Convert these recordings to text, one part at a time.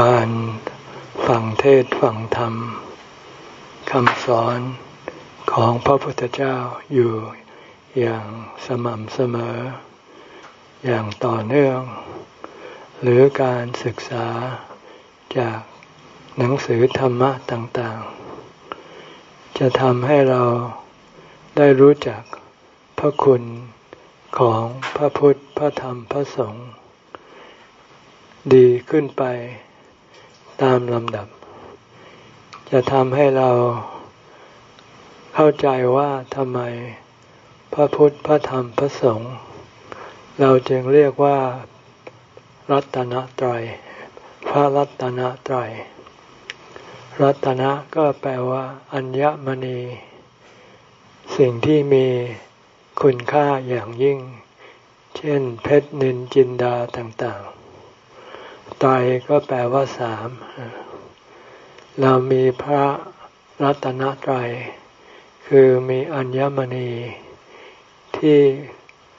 การฟังเทศฟังธรรมคำสอนของพระพุทธเจ้าอยู่อย่างสม่ำเสมอ อย่างต่อเนื่อง หรือการศึกษาจากหนังสือธรรมะต่างๆ จะทำให้เราได้รู้จักพระคุณของพระพุทธพระธรรมพระสงฆ์ดีขึ้นไป ตามลำดับ จะทำให้เราเข้าใจว่าทำไมพระพุทธพระธรรมพระสงฆ์เราจึงเรียกว่ารัตนตรัยพระรัตนตรัยรัตนะก็แปลว่า อัญญมณี สิ่งที่มีคุณค่าอย่างยิ่ง เช่น เพชรนินจินดาต่างๆ ตรก็แปลว่าสาม เรามีพระรัตนตรัย คือมีอัญมณีที่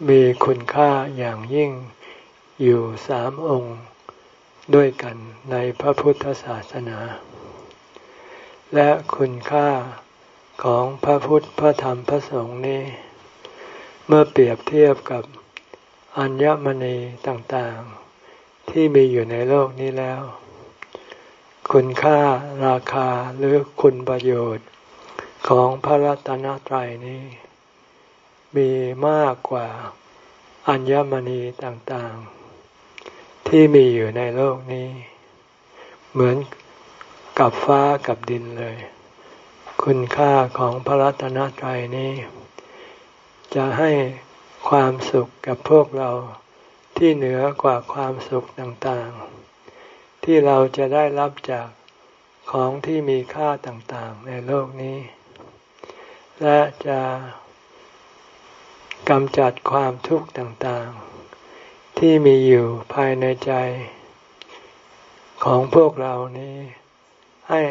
มีคุณค่าอย่างยิ่งอยู่สามองค์ด้วยกันในพระพุทธศาสนา และคุณค่าของพระพุทธพระธรรมพระสงฆ์นี้ เมื่อเปรียบเทียบกับอัญมณีต่างๆ ที่มีอยู่ในโลกนี้แล้ว คุณค่าราคาหรือคุณประโยชน์ของพระรัตนตรัยนี้ มีมากกว่าอัญมณีต่างๆ ที่มีอยู่ในโลกนี้ เหมือนกับฟ้ากับดินเลย คุณค่าของพระรัตนตรัยนี้ จะให้ความสุขกับพวกเรา ที่เหนือกว่าความสุขต่างๆ ที่เราจะได้รับจากของที่มีค่าต่างๆ ในโลกนี้ และจะกำจัดความทุกข์ต่างๆ ที่มีอยู่ภายในใจ ของพวกเรานี้ให้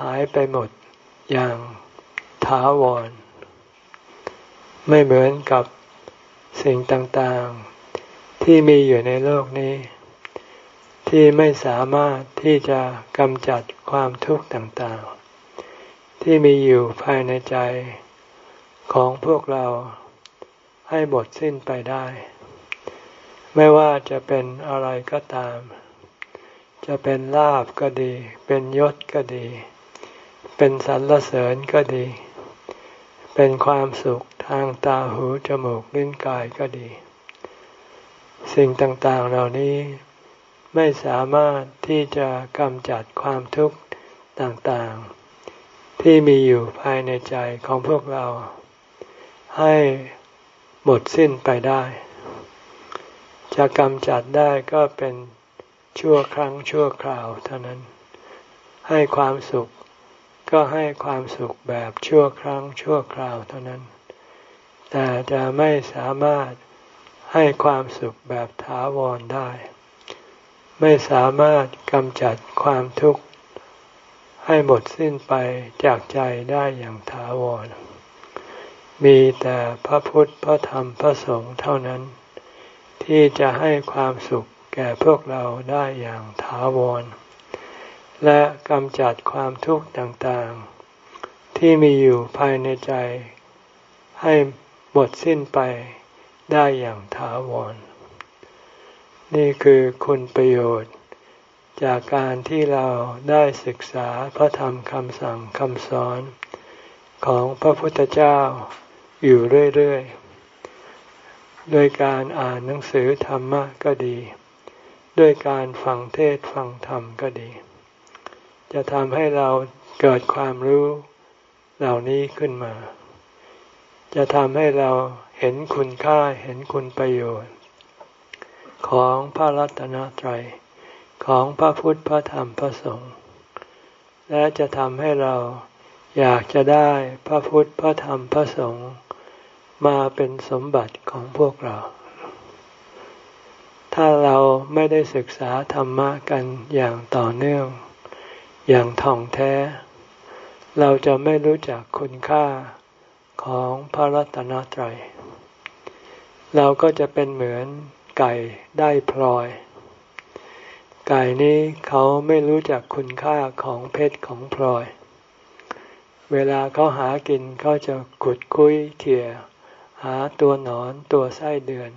หายไปหมดอย่างถาวร ไม่เหมือนกับสิ่งต่างๆ ที่มีอยู่ในโลกนี้ ที่ไม่สามารถที่จะกำจัดความทุกข์ต่างๆ ที่มีอยู่ภายในใจของพวกเราให้หมดสิ้นไปได้ ไม่ว่าจะเป็นอะไรก็ตาม จะเป็นลาบก็ดี เป็นยศก็ดี เป็นสรรเสริญก็ดี เป็นความสุขทางตาหูจมูกลิ้นกายก็ดี สิ่งต่างๆเหล่านี้ไม่สามารถที่จะกำจัดความทุกข์ต่างๆ ที่มีอยู่ภายในใจของพวกเรา ให้หมดสิ้นไปได้ จะกำจัดได้ก็เป็นชั่วครั้งชั่วคราวเท่านั้น ให้ความสุขก็ให้ความสุขแบบชั่วครั้งชั่วคราวเท่านั้น แต่จะไม่สามารถ ให้ความสุขแบบถาวรได้ ไม่สามารถกำจัดความทุกข์ให้หมดสิ้นไปจากใจได้อย่างถาวร มีแต่พระพุทธพระธรรมพระสงฆ์เท่านั้น ที่จะให้ความสุขแก่พวกเราได้อย่างถาวร และกำจัดความทุกข์ต่างๆ ที่มีอยู่ภายในใจให้หมดสิ้นไป ได้อย่างถาวร นี่คือคุณประโยชน์ จากการที่เราได้ศึกษาพระธรรมคำสั่งคำสอนของพระพุทธเจ้าอยู่เรื่อยๆ โดยการอ่านหนังสือธรรมะก็ดี ด้วยการฟังเทศฟังธรรมก็ดี จะทำให้เราเกิดความรู้เหล่านี้ขึ้นมา จะทำให้เรา เห็นคุณค่าเห็นคุณประโยชน์ ของพระรัตนตรัยของพระพุทธพระธรรมพระสงฆ์และจะทำให้เราอยากจะได้พระพุทธพระธรรมพระสงฆ์มาเป็นสมบัติของพวกเรา ถ้าเราไม่ได้ศึกษาธรรมะกันอย่างต่อเนื่อง อย่างท่องแท้ เราจะไม่รู้จักคุณค่าของพระรัตนตรัย เราก็จะเป็นเหมือนไก่ได้พลอย ไก่นี้เขาไม่รู้จักคุณค่าของเพชรของพลอย เวลาเขาหากินเขาจะขุดคุยเขี่ยหาตัวหนอนตัวไส้เดือน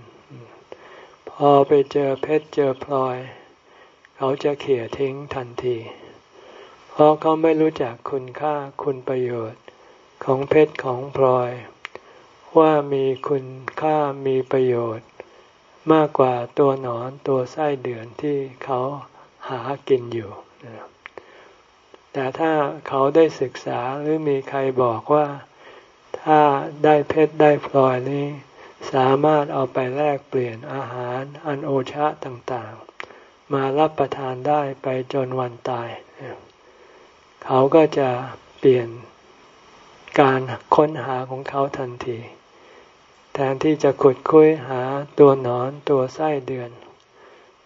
พอไปเจอเพชรเจอพลอย เขาจะเขี่ยทิ้งทันที เพราะเขาไม่รู้จักคุณค่าคุณประโยชน์ของเพชรของพลอย ว่ามีคุณค่ามีประโยชน์ มากกว่าตัวหนอนตัวไส้เดือนที่เขาหากินอยู่ แต่ถ้าเขาได้ศึกษาหรือมีใครบอกว่าถ้าได้เพชรได้พลอยนี้สามารถเอาไปแลกเปลี่ยนอาหารอันโอชะต่างๆ มารับประทานได้ไปจนวันตาย เขาก็จะเปลี่ยนการค้นหาของเขาทันที แทนที่จะขุดคุยหาตัวหนอนตัวไส้เดือน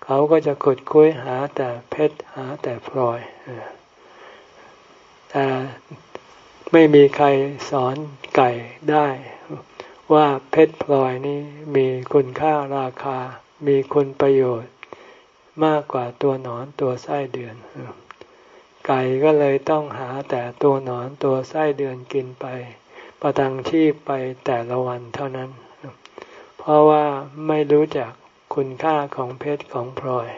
เขาก็จะขุดคุยหาแต่เพชรหาแต่พลอยแต่ไม่มีใครสอนไก่ได้ ว่าเพชรพลอยนี้มีคุณค่าราคา มีคุณประโยชน์ มากกว่าตัวหนอนตัวไส้เดือน ไก่ก็เลยต้องหาแต่ตัวหนอนตัวไส้เดือนกินไป ประทังชีพไปแต่ละวันเท่านั้น เพราะว่าไม่รู้จักคุณค่าของเพชรของพลอย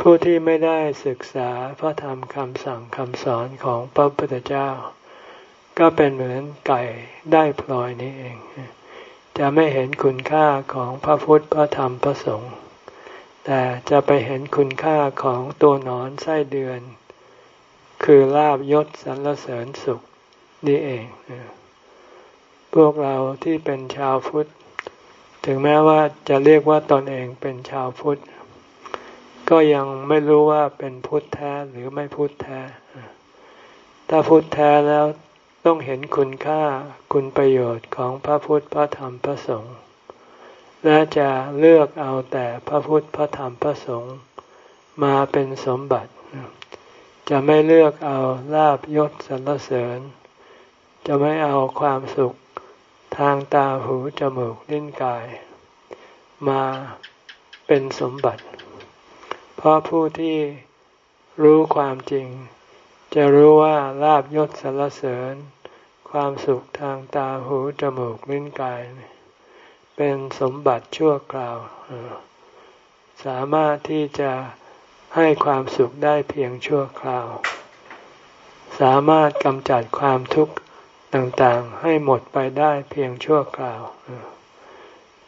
ผู้ที่ไม่ได้ศึกษาพระธรรมคำสั่งคำสอนของพระพุทธเจ้า ก็เป็นเหมือนไก่ได้พลอยนี้เอง จะไม่เห็นคุณค่าของพระพุทธพระธรรมพระสงฆ์แต่จะไปเห็นคุณค่าของตัวหนอนไส้เดือน คือลาบยศสรรเสริญสุข นี่เอง พวกเราที่เป็นชาวพุทธ ถึงแม้ว่าจะเรียกว่าตนเองเป็นชาวพุทธ ก็ยังไม่รู้ว่าเป็นพุทธแท้หรือไม่พุทธแท้ ถ้าพุทธแท้แล้วต้องเห็นคุณค่าคุณประโยชน์ของพระพุทธพระธรรมพระสงฆ์และจะเลือกเอาแต่พระพุทธพระธรรมพระสงฆ์มาเป็นสมบัติ จะไม่เลือกเอาลาบยศสรรเสริญ จะไม่เอาความสุขทางตาหูจมูกลิ้นกาย มาเป็นสมบัติ เพราะผู้ที่รู้ความจริง จะรู้ว่าลาบยศสรรเสริญ ความสุขทางตาหูจมูกลิ้นกาย เป็นสมบัติชั่วคราว สามารถที่จะให้ความสุขได้เพียงชั่วคราว สามารถกำจัดความทุกข์ ต่างๆ ให้หมดไปได้เพียงชั่วคราว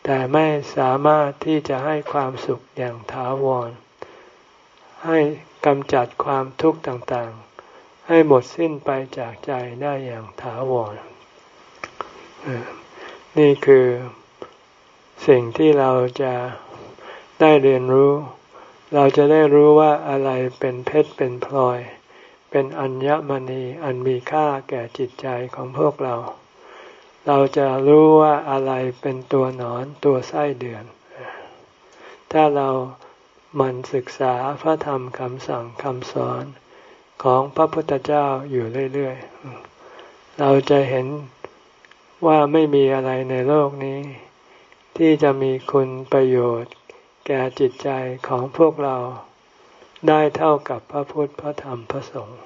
แต่ไม่สามารถที่จะให้ความสุขอย่างถาวร ให้กำจัดความทุกข์ต่างๆ ให้หมดสิ้นไปจากใจได้อย่างถาวร นี่คือสิ่งที่เราจะได้เรียนรู้ เราจะได้รู้ว่าอะไรเป็นเพชรเป็นพลอย เป็นอัญมณีอันมีค่าแก่จิตใจของพวกเรา เราจะรู้ว่าอะไรเป็นตัวหนอนตัวไส้เดือน ถ้าเรามันศึกษาพระธรรมคำสั่งคำสอนของพระพุทธเจ้าอยู่เรื่อยๆ เราจะเห็นว่าไม่มีอะไรในโลกนี้ ที่จะมีคุณประโยชน์ แก่จิตใจของพวกเรา ได้เท่ากับพระพุทธพระธรรมพระสงฆ์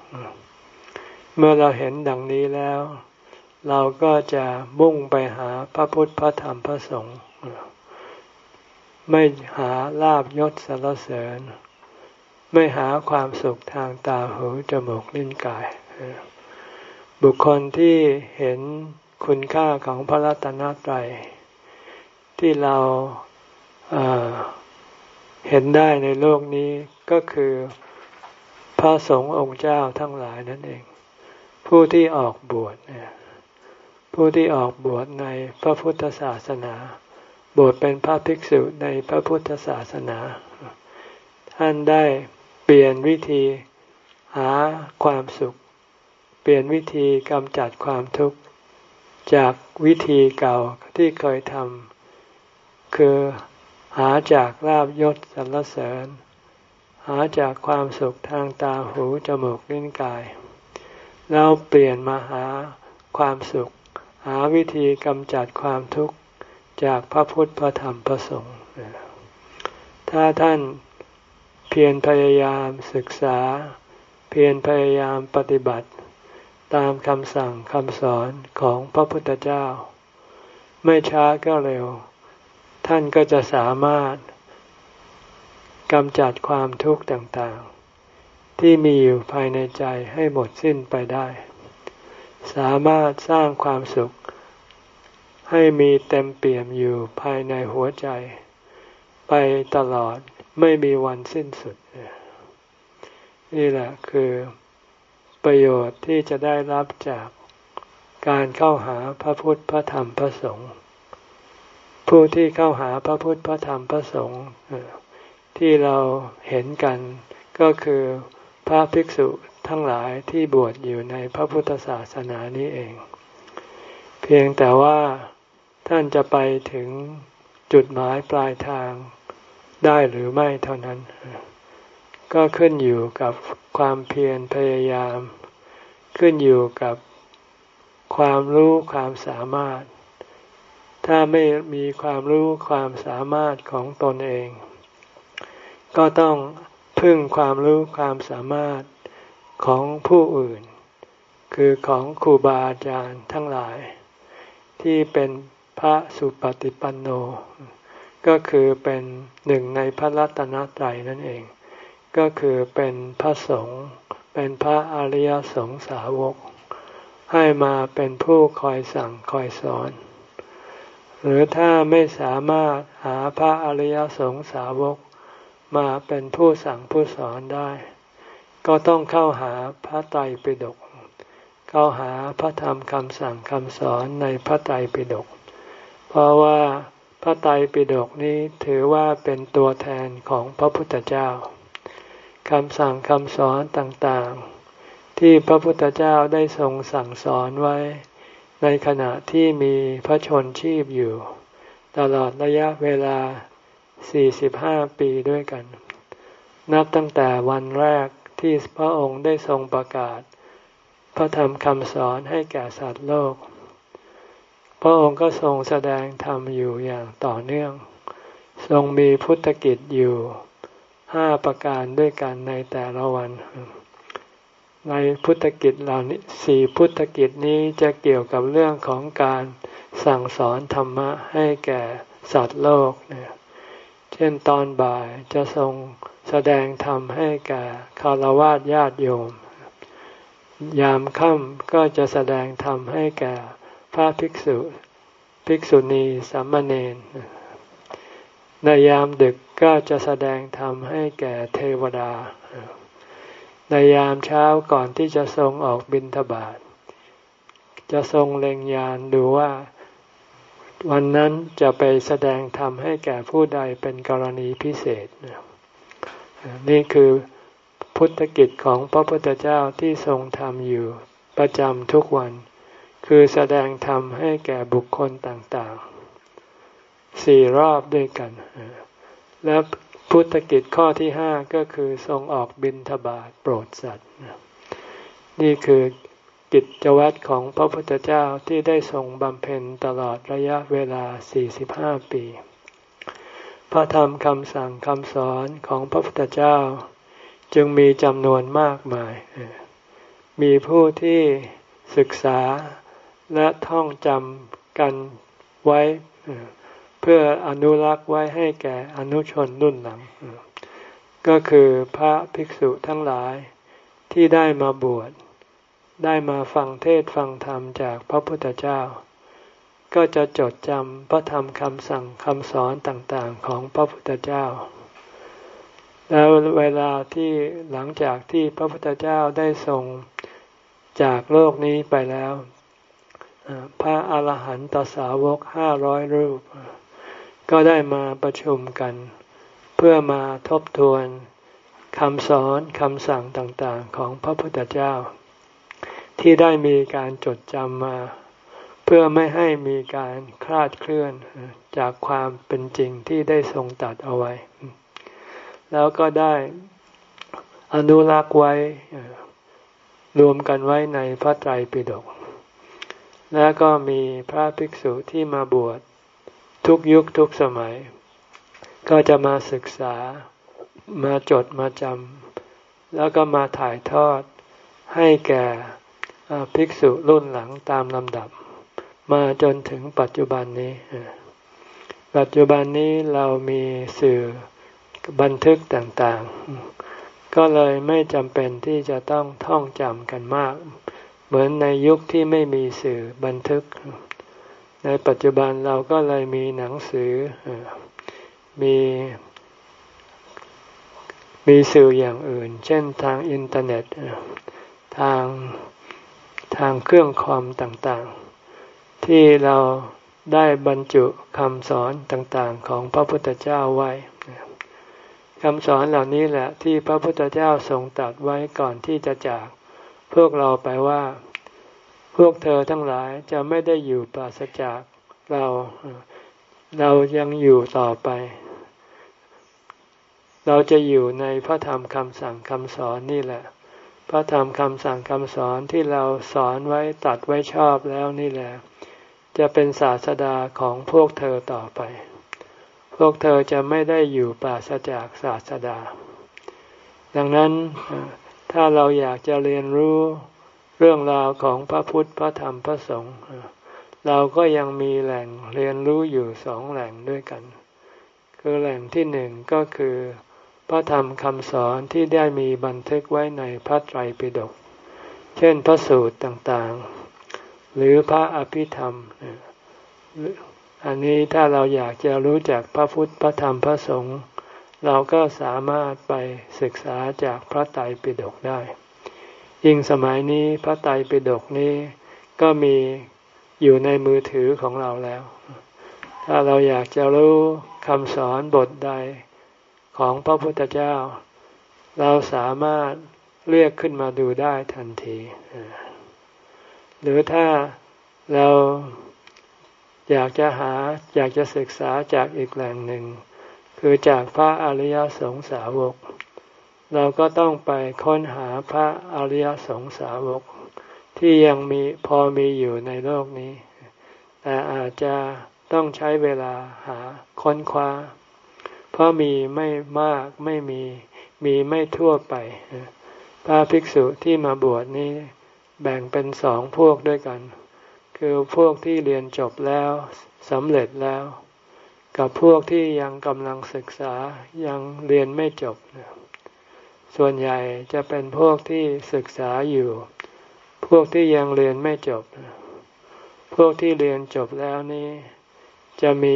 เมื่อเราเห็นดังนี้แล้ว เราก็จะมุ่งไปหาพระพุทธพระธรรมพระสงฆ์ไม่หาลาบยศสรรเสริญ ไม่หาความสุขทางตาหูจมูกลิ้นกาย บุคคลที่เห็นคุณค่าของพระรัตนตรัยที่เราเเห็นได้ในโลกนี้ก็คือพระสงฆ์องค์เจ้าทั้งหลายนั่นเอง ผู้ที่ออกบวชผู้ที่ออกบวชในพระพุทธศาสนา บวชเป็นพระภิกษุในพระพุทธศาสนาท่านได้เปลี่ยนวิธีหาความสุข เปลี่ยนวิธีกำจัดความทุกข์จากวิธีเก่าที่เคยทำคือ หาจากลาบยศสรรเสริญ หาจากความสุขทางตาหูจมูกลิ้นกาย แล้วเปลี่ยนมาหาความสุข หาวิธีกำจัดความทุกข์จากพระพุทธพระธรรมพระสงฆ์ถ้าท่านเพียรพยายามศึกษา เพียรพยายามปฏิบัติ ตามคำสั่งคำสอนของพระพุทธเจ้า ไม่ช้าก็เร็ว ท่านก็จะสามารถกำจัดความทุกข์ต่างๆ ที่มีอยู่ภายในใจให้หมดสิ้นไปได้ สามารถสร้างความสุข ให้มีเต็มเปี่ยมอยู่ภายในหัวใจ ไปตลอดไม่มีวันสิ้นสุด นี่แหละคือประโยชน์ที่จะได้รับจากการเข้าหาพระพุทธพระธรรมพระสงฆ์ ผู้ที่เข้าหาพระพุทธพระธรรมพระสงฆ์ที่เราเห็นกันก็คือพระภิกษุทั้งหลายที่บวชอยู่ในพระพุทธศาสนานี้เอง เพียงแต่ว่าท่านจะไปถึงจุดหมายปลายทางได้หรือไม่เท่านั้น ก็ขึ้นอยู่กับความเพียรพยายาม ขึ้นอยู่กับความรู้ความสามารถ ถ้าไม่มีความรู้ความสามารถของตนเอง ก็ต้องพึ่งความรู้ความสามารถของผู้อื่น คือของครูบาอาจารย์ทั้งหลาย ที่เป็นพระสุปฏิปันโน ก็คือเป็นหนึ่งในพระรัตนตรัยนั่นเอง ก็คือเป็นพระสงฆ์เป็นพระอริยสงสาวก ให้มาเป็นผู้คอยสั่งคอยสอน หรือถ้าไม่สามารถหาพระอริยสงสาวกมาเป็นผู้สั่งผู้สอนได้ ก็ต้องเข้าหาพระไตรปิฎกเข้าหาพระธรรมคำสั่งคำสอนในพระไตรปิฎกเพราะว่าพระไตรปิฎกนี้ถือว่าเป็นตัวแทนของพระพุทธเจ้าคำสั่งคำสอนต่างๆ ที่พระพุทธเจ้าได้ทรงสั่งสอนไว้ ในขณะที่มีพระชนชีพอยู่ ตลอดระยะเวลาสี่สิบห้าปีด้วยกัน นับตั้งแต่วันแรกที่พระองค์ได้ทรงประกาศ พระธรรมคำสอนให้แก่สัตว์โลก พระองค์ก็ทรงแสดงธรรมอยู่อย่างต่อเนื่อง ทรงมีพุทธกิจอยู่ห้าประการด้วยกันในแต่ละวัน ในพุทธกิจเหล่านี้สี่พุทธกิจนี้จะเกี่ยวกับเรื่องของการสั่งสอนธรรมะให้แก่สัตว์โลกเนี่ยเช่นตอนบ่ายจะทรงแสดงธรรมให้แก่คารวะญาติโยม ยามค่ำก็จะแสดงธรรมให้แก่พระภิกษุภิกษุณีสามเณรในยามดึกก็จะแสดงธรรมให้แก่เทวดา ในยามเช้าก่อนที่จะทรงออกบิณฑบาตจะทรงเล็งยานดูว่า วันนั้นจะไปแสดงธรรมให้แก่ผู้ใดเป็นกรณีพิเศษ นี่คือพุทธกิจของพระพุทธเจ้าที่ทรงทำอยู่ประจำทุกวัน คือแสดงธรรมให้แก่บุคคลต่างๆ สี่รอบด้วยกัน และ พุทธกิจข้อที่ห้าก็คือทรงออกบินทบาทโปรดสัตว์ นี่คือกิจวัตรของพระพุทธเจ้าที่ได้ทรงบำเพ็ญตลอดระยะเวลา 45 ปี พระธรรมคำสั่งคำสอนของพระพุทธเจ้า จึงมีจำนวนมากมาย มีผู้ที่ศึกษาและท่องจำกันไว้ พื่ออนุรักษ์ไว้ให้แก่อนุชนรุ่นหลัง ก็คือพระภิกษุทั้งหลายที่ได้มาบวช ได้มาฟังเทศฟังธรรมจากพระพุทธเจ้า ก็จะจดจำพระธรรมคำสั่งคำสอนต่างๆของพระพุทธเจ้า แล้วเวลาที่หลังจากที่พระพุทธเจ้าได้ทรงจากโลกนี้ไปแล้ว พระอาหารหันตสาวกห้าร้อยรูป ก็ได้มาประชุมกัน เพื่อมาทบทวนคำสอนคำสั่งต่างๆของพระพุทธเจ้า ที่ได้มีการจดจำมา เพื่อไม่ให้มีการคลาดเคลื่อนจากความเป็นจริงที่ได้ทรงตัดเอาไว้ แล้วก็ได้อนุรักษ์ไว้รวมกันไว้ในพระไตรปิฎกแล้วก็มีพระภิกษุที่มาบวช ทุกยุคทุกสมัย ก็จะมาศึกษามาจดมาจำแล้วก็มาถ่ายทอดให้แก่ภิกษุรุ่นหลังตามลำดับ มาจนถึงปัจจุบันนี้ ปัจจุบันนี้เรามีสื่อบันทึกต่างๆ ก็เลยไม่จำเป็นที่จะต้องท่องจำกันมาก เหมือนในยุคที่ไม่มีสื่อบันทึก ในปัจจุบันเราก็เลยมีหนังสือมีมีสื่ออย่างอื่น เช่นทางอินเทอร์เน็ตทางทางเครื่องคอมต่างๆ ที่เราได้บรรจุคำสอนต่างๆ ของพระพุทธเจ้าไว้คำสอนเหล่านี้แหละที่พระพุทธเจ้าทรงตัดไว้ก่อนที่จะจาก พวกเราไปว่า พวกเธอทั้งหลายจะไม่ได้อยู่ปราศจากเรา เรายังอยู่ต่อไป เราจะอยู่ในพระธรรมคำสั่งคำสอนนี่แหละ พระธรรมคำสั่งคำสอนที่เราสอนไว้ตัดไว้ชอบแล้วนี่แหละ จะเป็นศาสดาของพวกเธอต่อไป พวกเธอจะไม่ได้อยู่ปราศจากศาสดา ดังนั้นถ้าเราอยากจะเรียนรู้ เรื่องราวของพระพุทธพระธรรมพระสงฆ์เราก็ยังมีแหล่งเรียนรู้อยู่สองแหล่งด้วยกัน คือแหล่งที่หนึ่งก็คือ พระธรรมคำสอนที่ได้มีบันทึกไว้ในพระไตรปิฎกเช่นพระสูตรต่างๆ หรือพระอภิธรรม อันนี้ถ้าเราอยากจะรู้จักพระพุทธพระธรรมพระสงฆ์เราก็สามารถไปศึกษาจากพระไตรปิฎกได้ ยิ่งสมัยนี้พระไตรปิฎกนี้ก็มีอยู่ในมือถือของเราแล้ว ถ้าเราอยากจะรู้คำสอนบทใดของพระพุทธเจ้า เราสามารถเรียกขึ้นมาดูได้ทันที หรือถ้าเราอยากจะหาอยากจะศึกษาจากอีกแหล่งหนึ่ง คือจากพระอริยสงสาวก เราก็ต้องไปค้นหาพระอริยสงสาวก ที่ยังมีพอมีอยู่ในโลกนี้ แต่อาจจะต้องใช้เวลาหาค้นคว้า เพราะมีไม่มากไม่มีมีไม่ทั่วไป พระภิกษุที่มาบวชนี้แบ่งเป็นสองพวกด้วยกัน คือพวกที่เรียนจบแล้วสำเร็จแล้ว กับพวกที่ยังกำลังศึกษายังเรียนไม่จบ ส่วนใหญ่จะเป็นพวกที่ศึกษาอยู่ พวกที่ยังเรียนไม่จบ พวกที่เรียนจบแล้วนี้ จะมี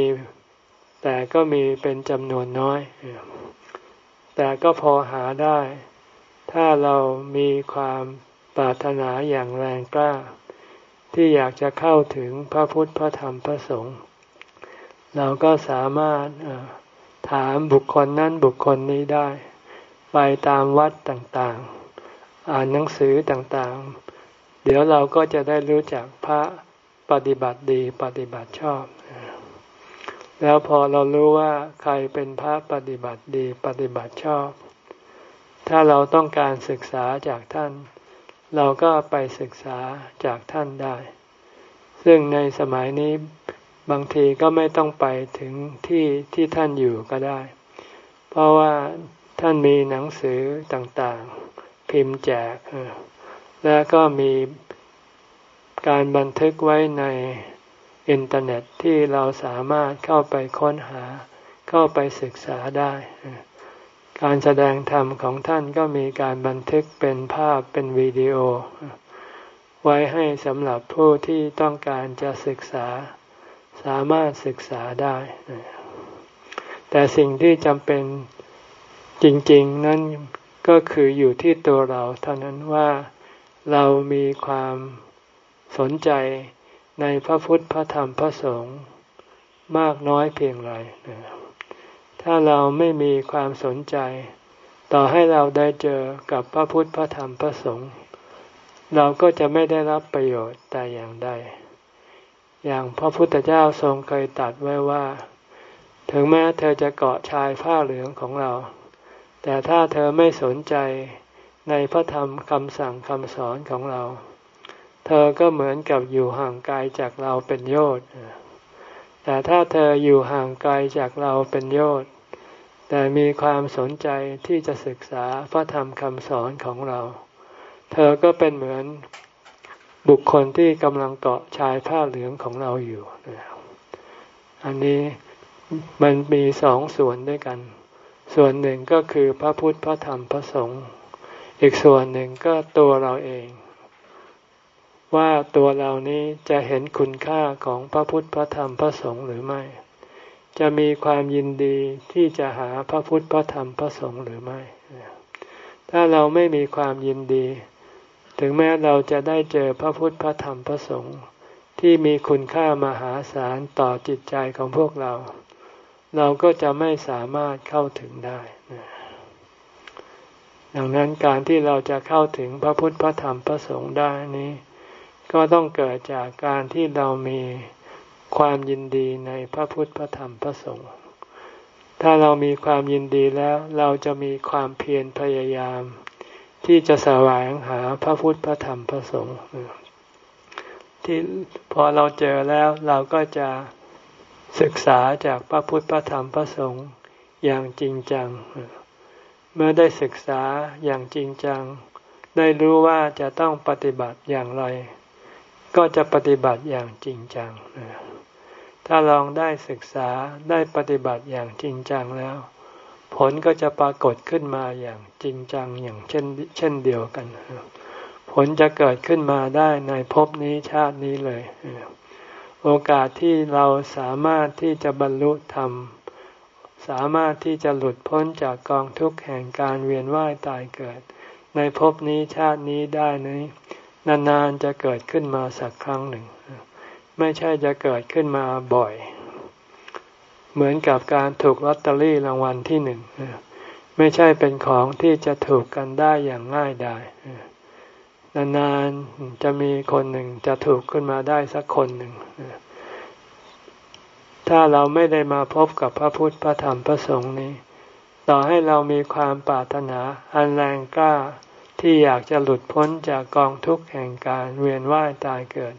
แต่ก็มีเป็นจำนวนน้อย แต่ก็พอหาได้ ถ้าเรามีความปรารถนาอย่างแรงกล้า ที่อยากจะเข้าถึงพระพุทธพระธรรมพระสงฆ์เราก็สามารถถามบุคคลนั้นบุคคลนี้ได้ ไปตามวัดต่างๆ อ่านหนังสือต่างๆ เดี๋ยวเราก็จะได้รู้จักพระปฏิบัติดีปฏิบัติชอบ แล้วพอเรารู้ว่าใครเป็นพระปฏิบัติดีปฏิบัติชอบ ถ้าเราต้องการศึกษาจากท่าน เราก็ไปศึกษาจากท่านได้ ซึ่งในสมัยนี้บางทีก็ไม่ต้องไปถึงที่ที่ท่านอยู่ก็ได้ เพราะว่า ท่านมีหนังสือต่างๆ พิมพ์แจก แล้วก็มีการบันทึกไว้ในอินเทอร์เน็ตที่เราสามารถเข้าไปค้นหา เข้าไปศึกษาได้ การแสดงธรรมของท่านก็มีการบันทึกเป็นภาพเป็นวิดีโอ ไว้ให้สำหรับผู้ที่ต้องการจะศึกษา สามารถศึกษาได้ แต่สิ่งที่จำเป็น จริงๆ นั้นก็คืออยู่ที่ตัวเราเท่านั้นว่าเรามีความสนใจในพระพุทธพระธรรมพระสงฆ์มากน้อยเพียงไรถ้าเราไม่มีความสนใจ ต่อให้เราได้เจอกับพระพุทธพระธรรมพระสงฆ์เราก็จะไม่ได้รับประโยชน์แต่อย่างใด อย่างพระพุทธเจ้าทรงเคยตัดไว้ว่า ถึงแม้เธอจะเกาะชายผ้าเหลืองของเรา แต่ถ้าเธอไม่สนใจในพระธรรมคำสั่งคำสอนของเรา เธอก็เหมือนกับอยู่ห่างไกลจากเราเป็นโยชน์แต่ถ้าเธออยู่ห่างไกลจากเราเป็นโยชน์แต่มีความสนใจที่จะศึกษาพระธรรมคำสอนของเรา เธอก็เป็นเหมือนบุคคลที่กำลังเกาะชายผ้าเหลืองของเราอยู่ อันนี้มันมีสองส่วนด้วยกัน ส่วนหนึ่งก็คือพระพุทธพระธรรมพระสงฆ์อีกส่วนหนึ่งก็ตัวเราเอง ว่าตัวเรานี้จะเห็นคุณค่าของพระพุทธพระธรรมพระสงฆ์หรือไม่ จะมีความยินดีที่จะหาพระพุทธพระธรรมพระสงฆ์หรือไม่ ถ้าเราไม่มีความยินดี ถึงแม้เราจะได้เจอพระพุทธพระธรรมพระสงฆ์ที่มีคุณค่ามหาศาลต่อจิตใจของพวกเรา เราก็จะไม่สามารถเข้าถึงได้ ดังนั้นการที่เราจะเข้าถึงพระพุทธพระธรรมพระสงฆ์ได้นี้ ก็ต้องเกิดจากการที่เรามีความยินดีในพระพุทธพระธรรมพระสงฆ์ ถ้าเรามีความยินดีแล้ว เราจะมีความเพียรพยายาม ที่จะแสวงหาพระพุทธพระธรรมพระสงฆ์ที่พอเราเจอแล้วเราก็จะ ศึกษาจากพระพุทธพระธรรมพระสงฆ์อย่างจริงจัง เมื่อได้ศึกษาอย่างจริงจัง ได้รู้ว่าจะต้องปฏิบัติอย่างไร ก็จะปฏิบัติอย่างจริงจัง ถ้าลองได้ศึกษาได้ปฏิบัติอย่างจริงจังแล้ว ผลก็จะปรากฏขึ้นมาอย่างจริงจังอย่างเช่นเช่นเดียวกัน ผลจะเกิดขึ้นมาได้ในภพนี้ชาตินี้เลย โอกาสที่เราสามารถที่จะบรรลุธรรม สามารถที่จะหลุดพ้นจากกองทุกข์แห่งการเวียนว่ายตายเกิด ในภพนี้ชาตินี้ได้นี้นานๆจะเกิดขึ้นมาสักครั้งหนึ่ง ไม่ใช่จะเกิดขึ้นมาบ่อย เหมือนกับการถูกลอตเตอรี่รางวัลที่หนึ่งไม่ใช่เป็นของที่จะถูกกันได้อย่างง่ายดาย นานๆจะมีคนหนึ่งจะถูกขึ้นมาได้สักคนหนึ่ง ถ้าเราไม่ได้มาพบกับพระพุทธพระธรรมพระสงฆ์นี้ ต่อให้เรามีความปรารถนาอันแรงกล้าที่อยากจะหลุดพ้นจากกองทุกข์แห่งการเวียนว่ายตายเกิด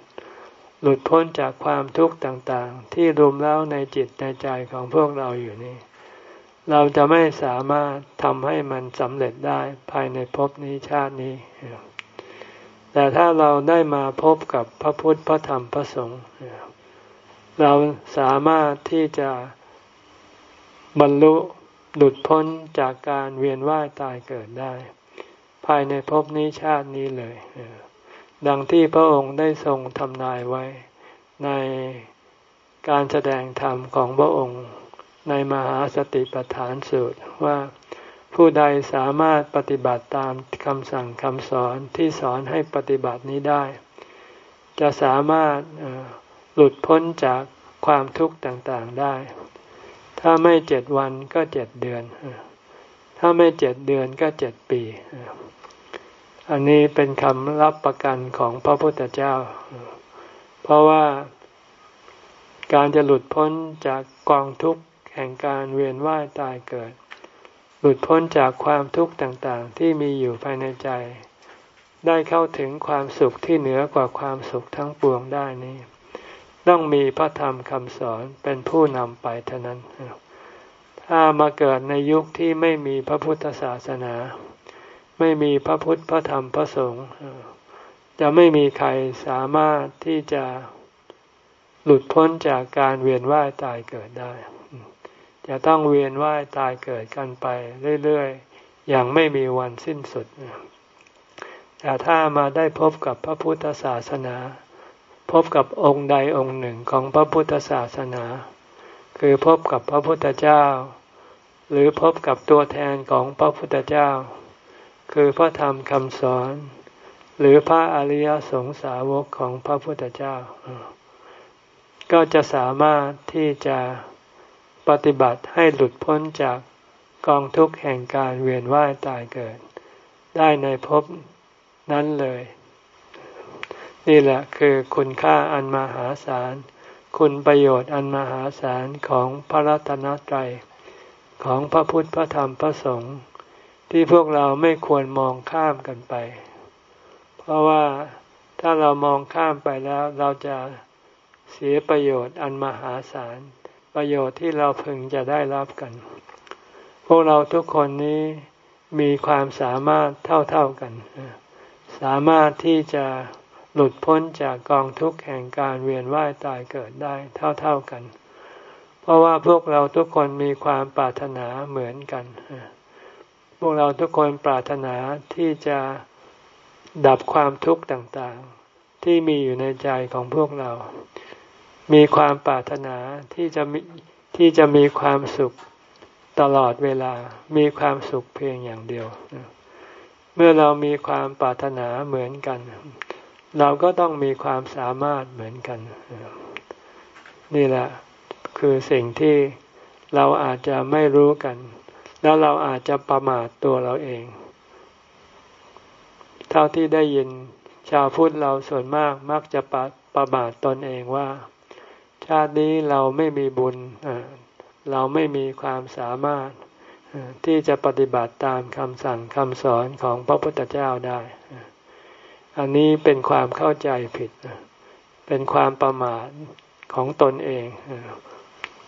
หลุดพ้นจากความทุกข์ต่างๆ ที่รุมเร้าในจิตในใจของพวกเราอยู่นี่เราจะไม่สามารถทำให้มันสำเร็จได้ภายในภพนี้ชาตินี้ แต่ถ้าเราได้มาพบกับพระพุทธพระธรรมพระสงฆ์เราสามารถที่จะบรรลุหลุดพ้นจากการเวียนว่ายตายเกิดได้ ภายในภพนี้ชาตินี้เลย ดังที่พระองค์ได้ทรงทำนายไว้ ในการแสดงธรรมของพระองค์ ในมหาสติปัฏฐานสูตรว่า ผู้ใดสามารถปฏิบัติตามคำสั่งคำสอนที่สอนให้ปฏิบัตินี้ได้ จะสามารถหลุดพ้นจากความทุกข์ต่างๆได้ ถ้าไม่เจ็ดวันก็เจ็ดเดือน ถ้าไม่เจ็ดเดือนก็เจ็ดปี อันนี้เป็นคำรับประกันของพระพุทธเจ้า เพราะว่าการจะหลุดพ้นจากกองทุกข์แห่งการเวียนว่ายตายเกิด หลุดพ้นจากความทุกข์ต่างๆ ที่มีอยู่ภายในใจ ได้เข้าถึงความสุขที่เหนือกว่าความสุขทั้งปวงได้นี้ ต้องมีพระธรรมคำสอนเป็นผู้นำไปเท่านั้น ถ้ามาเกิดในยุคที่ไม่มีพระพุทธศาสนา ไม่มีพระพุทธพระธรรมพระสงฆ์จะไม่มีใครสามารถที่จะหลุดพ้นจากการเวียนว่ายตายเกิดได้ จะต้องเวียนว่ายตายเกิดกันไปเรื่อยๆ อย่างไม่มีวันสิ้นสุด แต่ถ้ามาได้พบกับพระพุทธศาสนา พบกับองค์ใดองค์หนึ่งของพระพุทธศาสนา คือพบกับพระพุทธเจ้า หรือพบกับตัวแทนของพระพุทธเจ้า คือพระธรรมคำสอน หรือพระอริยสงสาวกของพระพุทธเจ้า ก็จะสามารถที่จะ ปฏิบัติให้หลุดพ้นจากกองทุกข์แห่งการเวียนว่ายตายเกิด ได้ในภพนั้นเลย นี่แหละคือคุณค่าอันมหาศาล คุณประโยชน์อันมหาศาลของพระรัตนตรัย ของพระพุทธพระธรรมพระสงฆ์ที่พวกเราไม่ควรมองข้ามกันไป เพราะว่าถ้าเรามองข้ามไปแล้วเราจะเสียประโยชน์อันมหาศาล ประโยชน์ที่เราพึงจะได้รับกัน พวกเราทุกคนนี้มีความสามารถเท่าๆกัน สามารถที่จะหลุดพ้นจากกองทุกข์แห่งการเวียนว่ายตายเกิดได้เท่าๆกัน เพราะว่าพวกเราทุกคนมีความปรารถนาเหมือนกัน พวกเราทุกคนปรารถนาที่จะดับความทุกข์ต่างๆ ที่มีอยู่ในใจของพวกเรา มีความปรารถนาที่จะมีที่จะมีความสุขตลอดเวลา มีความสุขเพียงอย่างเดียว เมื่อเรามีความปรารถนาเหมือนกัน เราก็ต้องมีความสามารถเหมือนกัน นี่แหละคือสิ่งที่เราอาจจะไม่รู้กัน แล้วเราอาจจะประมาทตัวเราเอง เท่าที่ได้ยินชาวพุทธเราส่วนมากมักจะประประมาทตนเองว่าชา ตินี้เราไม่มีบุญเราไม่มีความสามารถที่จะปฏิบัติตามคำสั่งคำสอนของพระพุทธเจ้าได้ อันนี้เป็นความเข้าใจผิด เป็นความประมาทของตนเอง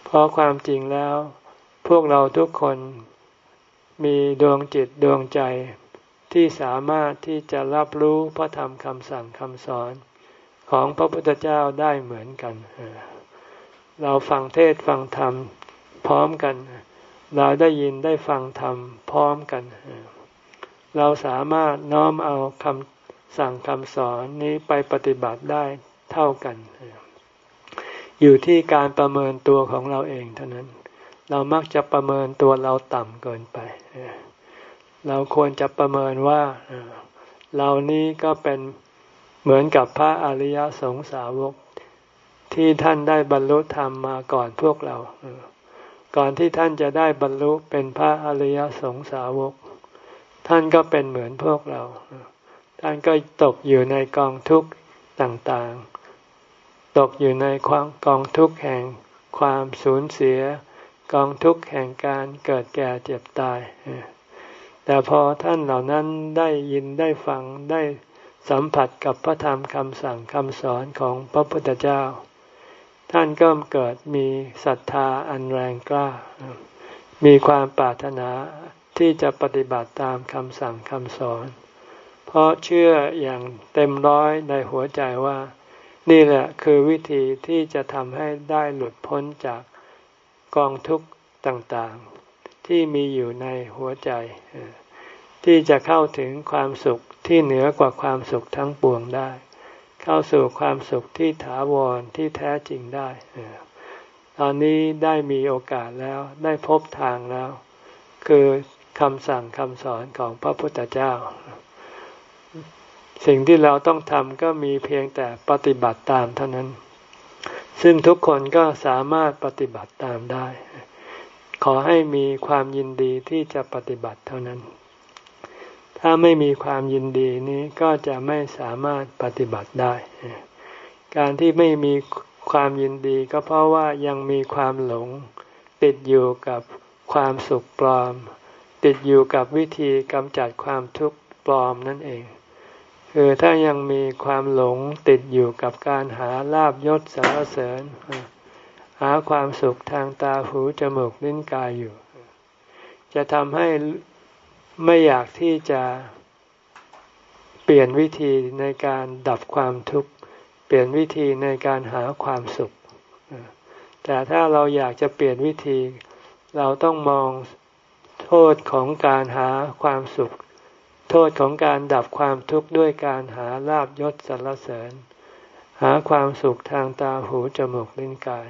เพราะความจริงแล้ว พวกเราทุกคนมีดวงจิตดวงใจที่สามารถที่จะรับรู้พระธรรมคำสั่งคำสอนของพระพุทธเจ้าได้เหมือนกันเเราฟังเทศฟังธรรม พร้อมกัน เราได้ยินได้ฟังธรรม พร้อมกัน เราสามารถน้อมเอาคำสั่งคำสอนนี้ไปปฏิบัติได้เท่ากัน อยู่ที่การประเมินตัวของเราเองเท่านั้น เรามักจะประเมินตัวเราต่ำเกินไป เราควรจะประเมินว่าเรานี้ก็เป็นเหมือนกับพระอริยสงสาวก ที่ท่านได้บรรลุธรรมมาก่อนพวกเรา ก่อนที่ท่านจะได้บรรลุเป็นพระอริยสงสาวก ท่านก็เป็นเหมือนพวกเรา ท่านก็ตกอยู่ในกองทุกข์ต่างๆ ตกอยู่ในความกองทุกข์แห่งความสูญเสีย กองทุกข์แห่งการเกิดแก่เจ็บตาย แต่พอท่านเหล่านั้นได้ยินได้ฟังได้สัมผัสกับพระธรรมคำสั่งคำสอนของพระพุทธเจ้า ท่านก็เกิดมีศรัทธาอันแรงกล้า มีความปรารถนาที่จะปฏิบัติตามคำสั่งคำสอน เพราะเชื่ออย่างเต็มร้อยในหัวใจว่า นี่แหละคือวิธีที่จะทำให้ได้หลุดพ้นจากกองทุกข์ต่างๆ ที่มีอยู่ในหัวใจ ที่จะเข้าถึงความสุขที่เหนือกว่าความสุขทั้งปวงได้ เข้าสู่ความสุขที่ถาวรที่แท้จริงได้ ตอนนี้ได้มีโอกาสแล้วได้พบทางแล้ว คือคำสั่งคำสอนของพระพุทธเจ้า สิ่งที่เราต้องทำก็มีเพียงแต่ปฏิบัติตามเท่านั้น ซึ่งทุกคนก็สามารถปฏิบัติตามได้ ขอให้มีความยินดีที่จะปฏิบัติเท่านั้น ถ้าไม่มีความยินดีนี้ก็จะไม่สามารถปฏิบัติได้ การที่ไม่มีความยินดีก็เพราะว่ายังมีความหลง ติดอยู่กับความสุขปลอม ติดอยู่กับวิธีกำจัดความทุกข์ปลอมนั่นเอง คือถ้ายังมีความหลงติดอยู่กับการหาลาบยศสารเสริญ หาความสุขทางตาหูจมูกลิ้นกายอยู่ จะทำให้ ไม่อยากที่จะเปลี่ยนวิธีในการดับความทุกข์ เปลี่ยนวิธีในการหาความสุข แต่ถ้าเราอยากจะเปลี่ยนวิธี เราต้องมองโทษของการหาความสุข โทษของการดับความทุกข์ด้วยการหาลาบยศสรรเสริญ หาความสุขทางตาหูจมูกลิ้นกาย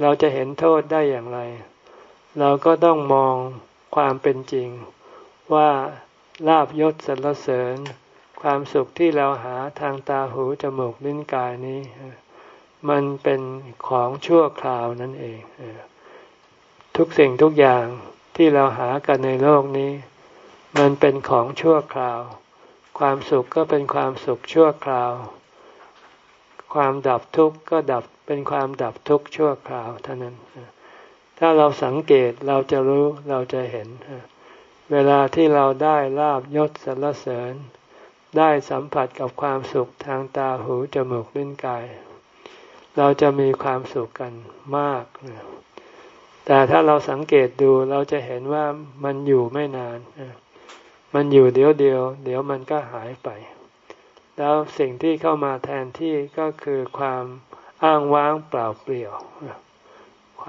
เราจะเห็นโทษได้อย่างไร เราก็ต้องมอง ความเป็นจริง ว่าลาบยศสรรเสริญ ความสุขที่เราหาทางตาหูจมูกลิ้นกายนี้ มันเป็นของชั่วคราวนั่นเอง ทุกสิ่งทุกอย่างที่เราหากันในโลกนี้ มันเป็นของชั่วคราว ความสุขก็เป็นความสุขชั่วคราว ความดับทุกข์ก็ดับเป็นความดับทุกข์ชั่วคราวเท่านั้น ถ้าเราสังเกตเราจะรู้เราจะเห็น เวลาที่เราได้ลาบยศสรรเสริญ ได้สัมผัสกับความสุขทางตาหูจมูกลิ้นกาย เราจะมีความสุขกันมาก แต่ถ้าเราสังเกตดูเราจะเห็นว่ามันอยู่ไม่นาน มันอยู่เดี๋ยวเดียว เดี๋ยวมันก็หายไป แล้วสิ่งที่เข้ามาแทนที่ก็คือความอ้างว้างเปล่าเปลี่ยว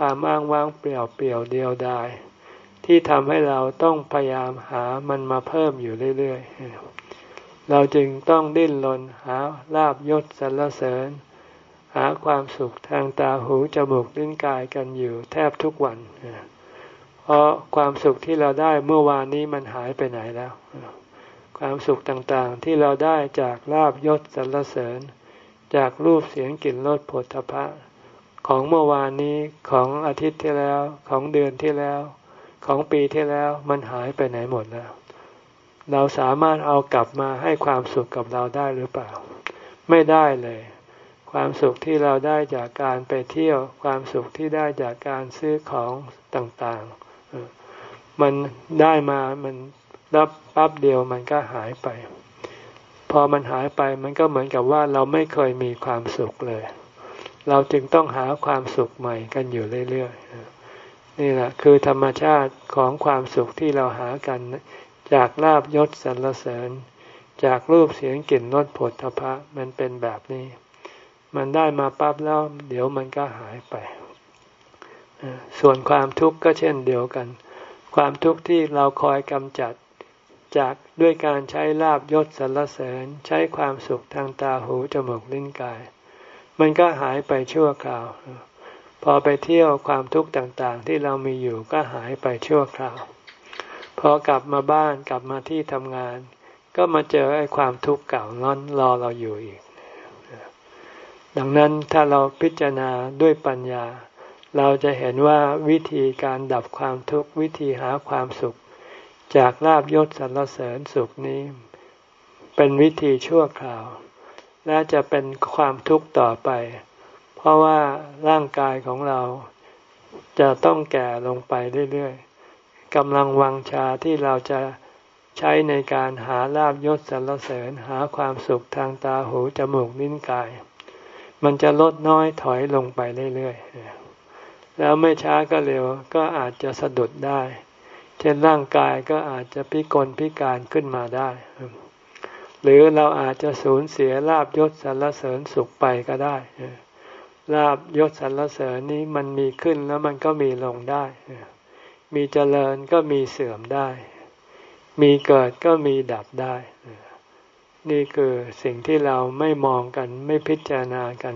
ความอ้างว้างเปลี่ยวเปลี่ยวเดียวดายที่ทำให้เราต้องพยายามหามันมาเพิ่มอยู่เรื่อยๆ เราจึงต้องดิ้นรนหาลาบยศสรรเสริญ หาความสุขทางตาหูจมูกลิ้นกายกันอยู่แทบทุกวัน เพราะความสุขที่เราได้เมื่อวานนี้มันหายไปไหนแล้ว ความสุขต่างๆที่เราได้จากลาบยศสรรเสริญ จากรูปเสียงกลิ่นรสผลทพะ ของเมื่อวานนี้ของอาทิตย์ที่แล้วของเดือนที่แล้ว ของปีที่แล้วมันหายไปไหนหมดแล้ว เราสามารถเอากลับมาให้ความสุขกับเราได้หรือเปล่า ไม่ได้เลย ความสุขที่เราได้จากการไปเที่ยว ความสุขที่ได้จากการซื้อของต่างๆ มันได้มามันรับปั๊บเดียวมันก็หายไป พอมันหายไปมันก็เหมือนกับว่าเราไม่เคยมีความสุขเลย เราจึงต้องหาความสุขใหม่กันอยู่เรื่อยๆนี่แหละคือธรรมชาติของความสุขที่เราหากันจากลาบยศสรรเสริญ จากรูปเสียงกลิ่นรสผลทพะมันเป็นแบบนี้ มันได้มาปั๊บแล้วเดี๋ยวมันก็หายไป ส่วนความทุกข์ก็เช่นเดียวกัน ความทุกข์ที่เราคอยกำจัดจากด้วยการใช้ลาบยศสรรเสริญ ใช้ความสุขทางตาหูจมูกลิ้นกาย มันก็หายไปชั่วคราว พอไปเที่ยวความทุกข์ต่างๆ ที่เรามีอยู่ก็หายไปชั่วคราว พอกลับมาบ้านกลับมาที่ทำงาน ก็มาเจอไอ้ความทุกข์เก่าน้อนรอเราอยู่อีก ดังนั้นถ้าเราพิจารณาด้วยปัญญา เราจะเห็นว่าวิธีการดับความทุกข์วิธีหาความสุข จากลาบยศสรรเสริญสุขนี้ เป็นวิธีชั่วคราว และจะเป็นความทุกข์ต่อไป เพราะว่าร่างกายของเราจะต้องแก่ลงไปเรื่อยๆกำลังวังชาที่เราจะใช้ในการหาลาบยศสรรเสริญหาความสุขทางตาหูจมูกลิ้นกาย มันจะลดน้อยถอยลงไปเรื่อยๆแล้วไม่ช้าก็เร็วก็อาจจะสะดุดได้ เช่นร่างกายก็อาจจะพิกลพิการขึ้นมาได้ หรือเราอาจจะสูญเสียลาบยศสรรเสริญสุขไปก็ได้ลาบยศสรรเสริญนี้มันมีขึ้นแล้วมันก็มีลงได้ มีเจริญก็มีเสื่อมได้ มีเกิดก็มีดับได้ นี่คือสิ่งที่เราไม่มองกันไม่พิจารณากัน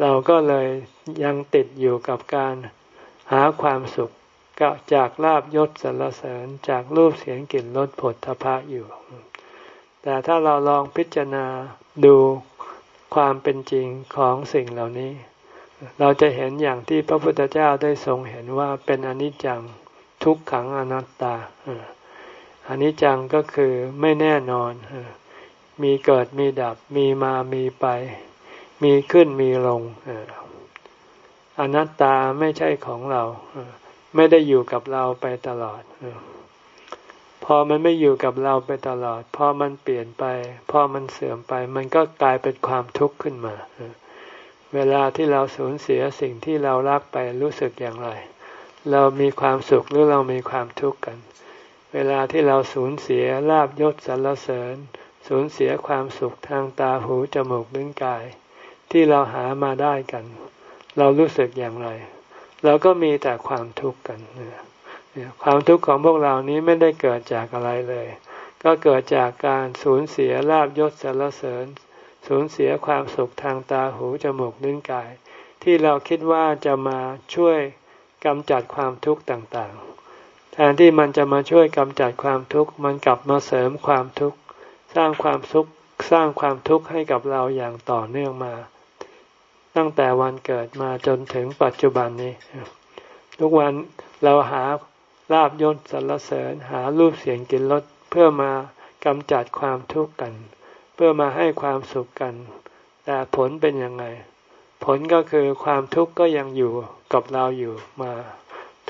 เราก็เลยยังติดอยู่กับการหาความสุขก็จากลาบยศสรรเสริญจากรูปเสียงกลิ่นรสผลทพะอยู่ แต่ถ้าเราลองพิจารณาดูความเป็นจริงของสิ่งเหล่านี้ เราจะเห็นอย่างที่พระพุทธเจ้าได้ทรงเห็นว่าเป็นอนิจจังทุกขังอนัตตาอนิจจังก็คือไม่แน่นอน มีเกิดมีดับมีมามีไป มีขึ้นมีลงอนัตตาไม่ใช่ของเรา ไม่ได้อยู่กับเราไปตลอด พอมันไม่อยู่กับเราไปตลอด พอมันเปลี่ยนไป พอมันเสื่อมไป มันก็กลายเป็นความทุกข์ขึ้นมา เวลาที่เราสูญเสียสิ่งที่เรารักไปรู้สึกอย่างไร เรามีความสุขหรือเรามีความทุกข์กัน เวลาที่เราสูญเสียลาบยศสรรเสริญ สูญเสียความสุขทางตาหูจมูกลิ้นกาย ที่เราหามาได้กัน เรารู้สึกอย่างไร เราก็มีแต่ความทุกข์กัน ความทุกข์ของพวกเรานี้ไม่ได้เกิดจากอะไรเลย ก็เกิดจากการสูญเสียลาบยศสรรเสริญ สูญเสียความสุขทางตาหูจมูกลิ้นกาย ที่เราคิดว่าจะมาช่วยกำจัดความทุกข์ต่างๆ แทนที่มันจะมาช่วยกำจัดความทุกข์ มันกลับมาเสริมความทุกข์ สร้างความสุขสร้างความทุกข์ให้กับเราอย่างต่อเนื่องมา ตั้งแต่วันเกิดมาจนถึงปัจจุบันนี้ ทุกวันเราหา ลาบยศสรรเสริญหารูปเสียงกลิ่นรสเพื่อมากำจัดความทุกข์กัน เพื่อมาให้ความสุขกัน แต่ผลเป็นยังไง ผลก็คือความทุกข์ก็ยังอยู่กับเราอยู่มา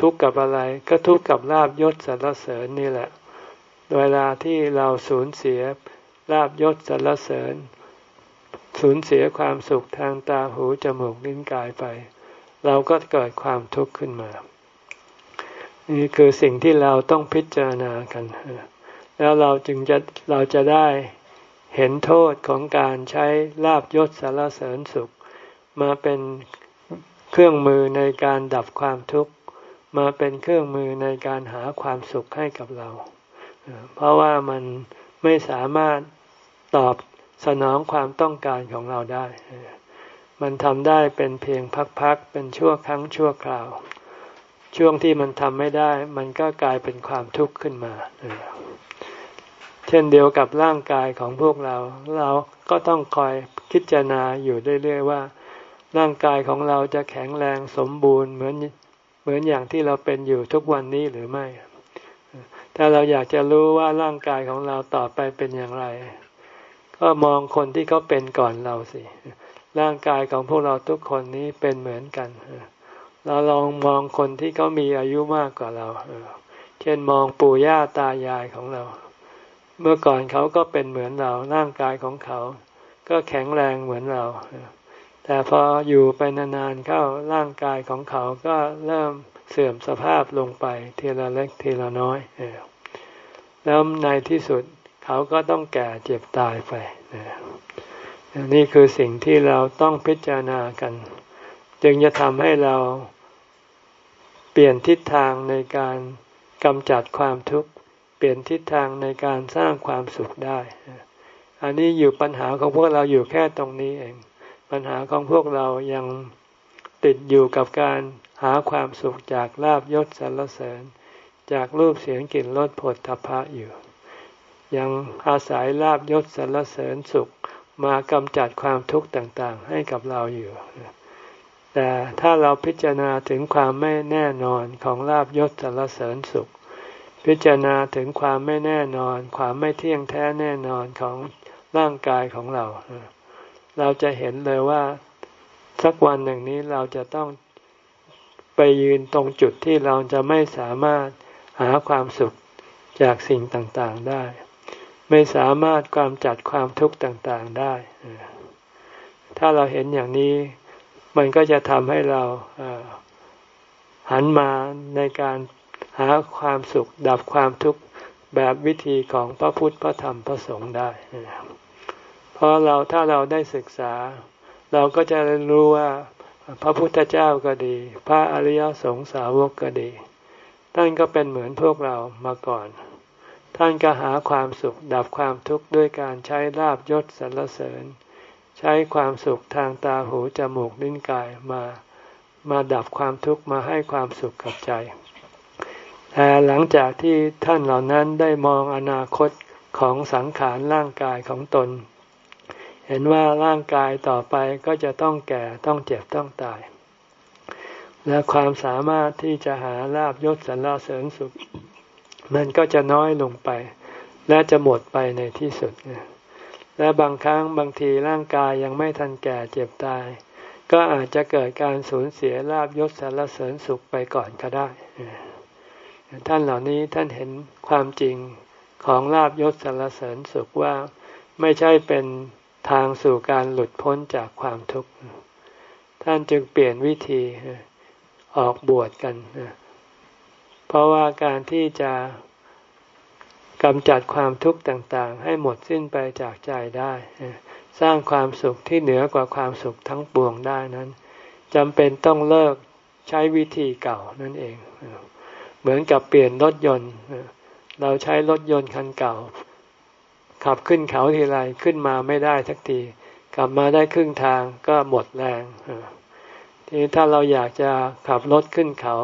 ทุกข์กับอะไรก็ทุกข์กับลาบยศสรรเสริญนี่แหละ เวลาที่เราสูญเสียลาบยศสรรเสริญ สูญเสียความสุขทางตาหูจมูกลิ้นกายไป เราก็เกิดความทุกข์ขึ้นมา นี่คือสิ่งที่เราต้องพิจารณากัน แล้วเราจึงจะเราจะได้เห็นโทษของการใช้ลาบยศสารเสริญสุข มาเป็นเครื่องมือในการดับความทุกข์ มาเป็นเครื่องมือในการหาความสุขให้กับเรา เพราะว่ามันไม่สามารถตอบสนองความต้องการของเราได้ มันทำได้เป็นเพียงพักๆ เป็นชั่วครั้งชั่วคราว ช่วงที่มันทำไม่ได้ มันก็กลายเป็นความทุกข์ขึ้นมาเช่นเดียวกับร่างกายของพวกเรา เราก็ต้องคอยคิดจารณาอยู่เรื่อยๆว่า ร่างกายของเราจะแข็งแรงสมบูรณ์เหมือนเหมือนอย่างที่เราเป็นอยู่ทุกวันนี้หรือไม่ ถ้าเราอยากจะรู้ว่าร่างกายของเราต่อไปเป็นอย่างไร ก็มองคนที่เขาเป็นก่อนเราสิ ร่างกายของพวกเราทุกคนนี้เป็นเหมือนกัน เราลองมองคนที่เขามีอายุมากกว่าเราเช่นมองปู่ย่าตายายของเรา เมื่อก่อนเขาก็เป็นเหมือนเราร่างกายของเขา ก็แข็งแรงเหมือนเรา แต่พออยู่ไปนานๆเข้าร่างกายของเขาก็เริ่มเสื่อมสภาพลงไปทีละเล็กทีละน้อยแล้วในที่สุดเขาก็ต้องแก่เจ็บตายไปนี่คือสิ่งที่เราต้องพิจารณากัน จึงจะทำให้เรา ปลี่ยนทิศทางในการกำจัดความทุกข์ เปลี่ยนทิศทางในการสร้างความสุขได้ อันนี้อยู่ปัญหาของพวกเราอยู่แค่ตรงนี้เอง ปัญหาของพวกเรายังติดอยู่กับการหาความสุขจากลาบยศสรรเสริญ จากรูปเสียงกลิ่นรสผลทพะอยู่ ยังอาศัยลาบยศสรรเสริญสุขมากำจัดความทุกข์ต่างๆ ให้กับเราอยู่ แต่ถ้าเราพิจารณาถึงความไม่แน่นอนของลาบยศสรรเสริญสุข พิจารณาถึงความไม่แน่นอน ความไม่เที่ยงแท้แน่นอนของร่างกายของเรา เราจะเห็นเลยว่าสักวันหนึ่งนี้เราจะต้องไปยืนตรงจุดที่เราจะไม่สามารถหาความสุขจากสิ่งต่างๆได้ ไม่สามารถความจัดความทุกข์ต่างๆได้ ถ้าเราเห็นอย่างนี้ มันก็จะทำให้เราหันมาในการหาความสุขดับความทุกข์แบบวิธีของพระพุทธพระธรรมพระสงฆ์ได้เพราะเราถ้าเราได้ศึกษา เราก็จะรู้ว่าพระพุทธเจ้าก็ดี พระอริยสงสาวกก็ดีท่านก็เป็นเหมือนพวกเรามาก่อน ท่านก็หาความสุขดับความทุกข์ด้วยการใช้ลาบยศสรรเสริญ ใช้ความสุขทางตาหูจมูกลิ้นกายมามาดับความทุกข์มาให้ความสุขกับใจ แต่หลังจากที่ท่านเหล่านั้นได้มองอนาคตของสังขารร่างกายของตน เห็นว่าร่างกายต่อไปก็จะต้องแก่ต้องเจ็บต้องตาย และความสามารถที่จะหาลาบยศสรรเสริญสุข มันก็จะน้อยลงไป และจะหมดไปในที่สุด และบางครั้งบางทีร่างกายยังไม่ทันแก่เจ็บตาย ก็อาจจะเกิดการสูญเสียลาบยศสารเสริญสุขไปก่อนก็ได้ ท่านเหล่านี้ท่านเห็นความจริงของลาบยศสารเสริญสุขว่าไม่ใช่เป็นทางสู่การหลุดพ้นจากความทุกข์ ท่านจึงเปลี่ยนวิธีออกบวชกัน เพราะว่าการที่จะ กำจัดความทุกข์ต่างๆ ให้หมดสิ้นไปจากใจได้ สร้างความสุขที่เหนือกว่าความสุขทั้งปวงได้นั้นจำเป็นต้องเลิกใช้วิธีเก่านั่นเอง เหมือนกับเปลี่ยนรถยนต์ เราใช้รถยนต์คันเก่า ขับขึ้นเขาทีไรขึ้นมาไม่ได้ทักทีกลับมาได้ครึ่งทางก็หมดแรงทีนี้ถ้าเราอยากจะขับรถขึ้นเขา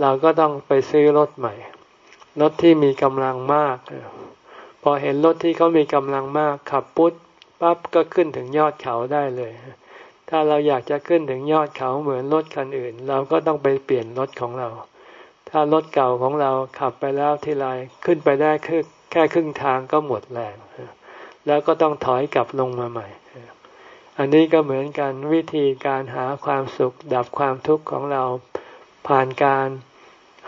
เราก็ต้องไปซื้อรถใหม่ รถที่มีกำลังมาก พอเห็นรถที่เขามีกำลังมากขับปุ๊บปั๊บก็ขึ้นถึงยอดเขาได้เลย ถ้าเราอยากจะขึ้นถึงยอดเขาเหมือนรถคันอื่น เราก็ต้องไปเปลี่ยนรถของเรา ถ้ารถเก่าของเราขับไปแล้วทีไรขึ้นไปได้แค่แค่ครึ่งทางก็หมดแรงแล้วก็ต้องถอยกลับลงมาใหม่ อันนี้ก็เหมือนกันวิธีการหาความสุขดับความทุกข์ของเราผ่านการ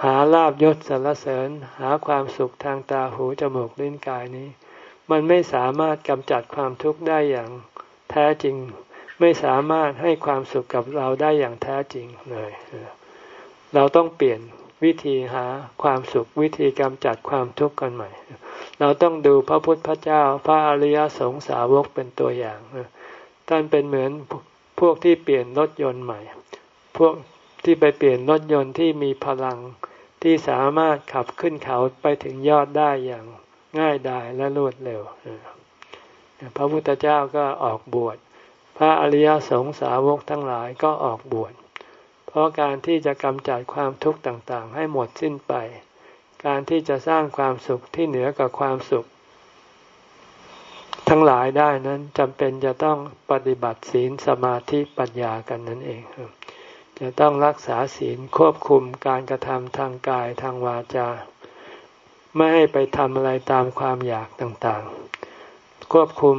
หาลาบยศสรรเสริญ หาความสุขทางตาหูจมูกลิ้นกายนี้ มันไม่สามารถกำจัดความทุกข์ได้อย่างแท้จริง ไม่สามารถให้ความสุขกับเราได้อย่างแท้จริงเลย เราต้องเปลี่ยนวิธีหาความสุขวิธีกำจัดความทุกข์กันใหม่ เราต้องดูพระพุทธพระเจ้าพระอริยสงสาวกเป็นตัวอย่างท่านเป็นเหมือนพวกที่เปลี่ยนรถยนต์ใหม่ พวก ที่ไปเปลี่ยนรถยนต์ที่มีพลัง ที่สามารถขับขึ้นเขาไปถึงยอดได้อย่างง่ายดายและรวดเร็ว พระพุทธเจ้าก็ออกบวช พระอริยสงสาวกทั้งหลายก็ออกบวช เพราะการที่จะกำจัดความทุกข์ต่างๆ ให้หมดสิ้นไป การที่จะสร้างความสุขที่เหนือกับความสุข ทั้งหลายได้นั้นจำเป็นจะต้องปฏิบัติศีลสมาธิปัญญากันนั่นเอง จะต้องรักษาศีลควบคุมการกระทำทางกายทางวาจา ไม่ให้ไปทำอะไรตามความอยากต่างๆ ควบคุม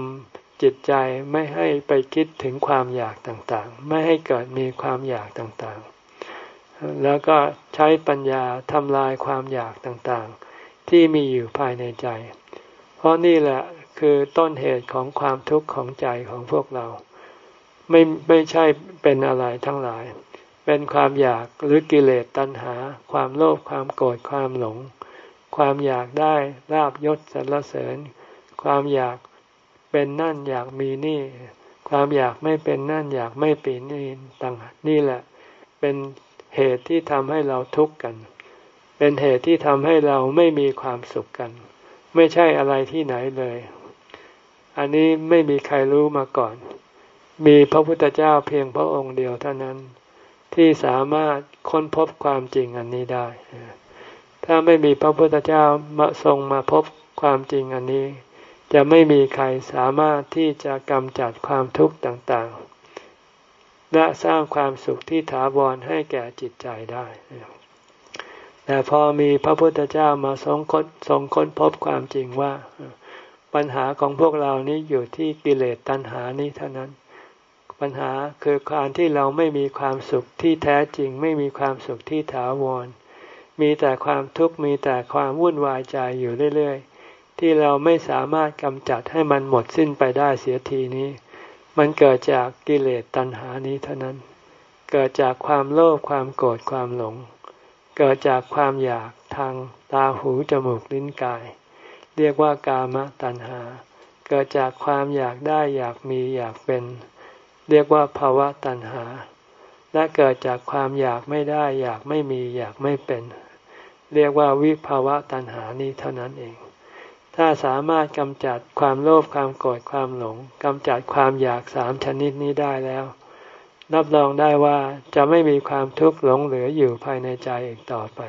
จิตใจไม่ให้ไปคิดถึงความอยากต่างๆ ไม่ให้เกิดมีความอยากต่างๆ แล้วก็ใช้ปัญญาทำลายความอยากต่างๆ ที่มีอยู่ภายในใจ เพราะนี่แหละคือต้นเหตุของความทุกข์ของใจของพวกเรา ไม่ไม่ใช่เป็นอะไรทั้งหลาย เป็นความอยากหรือกิเลสตัณหา ความโลภความโกรธความหลง ความอยากได้ลาบยศสรรเสริญ ความอยากเป็นนั่นอยากมีนี่ ความอยากไม่เป็นนั่นอยากไม่เป็นนี่ต่างนี่แหละ เป็นเหตุที่ทำให้เราทุกข์กัน เป็นเหตุที่ทำให้เราไม่มีความสุขกัน ไม่ใช่อะไรที่ไหนเลย อันนี้ไม่มีใครรู้มาก่อน มีพระพุทธเจ้าเพียงพระองค์เดียวเท่านั้น ที่สามารถค้นพบความจริงอันนี้ได้ ถ้าไม่มีพระพุทธเจ้ามาทรงมาพบความจริงอันนี้ จะไม่มีใครสามารถที่จะกำจัดความทุกข์ต่างๆ และสร้างความสุขที่ถาวรให้แก่จิตใจได้ แต่พอมีพระพุทธเจ้ามาทรงค้นทรงค้นพบความจริงว่าปัญหาของพวกเรานี้อยู่ที่กิเลสตัณหานี้เท่านั้น ปัญหาคือการที่เราไม่มีความสุขที่แท้จริง ไม่มีความสุขที่ถาวร มีแต่ความทุกข์มีแต่ความวุ่นวายใจอยู่เรื่อยๆ ที่เราไม่สามารถกำจัดให้มันหมดสิ้นไปได้เสียทีนี้ มันเกิดจากกิเลสตัณหานี้เท่านั้น เกิดจากความโลภความโกรธความหลง เกิดจากความอยากทางตาหูจมูกลิ้นกาย เรียกว่ากามตัณหา เกิดจากความอยากได้อยากมีอยากเป็น เรียกว่าภาวะตัณหา และเกิดจากความอยากไม่ได้ อยากไม่มีอยากไม่เป็น เรียกว่าวิภาวะตัณหานี้เท่านั้นเอง ถ้าสามารถกำจัดความโลภความโกรธความหลงกำจัดความอยากสามชนิดนี้ได้แล้ว รับรองได้ว่าจะไม่มีความทุกข์หลงเหลืออยู่ภายในใจอีกต่อไป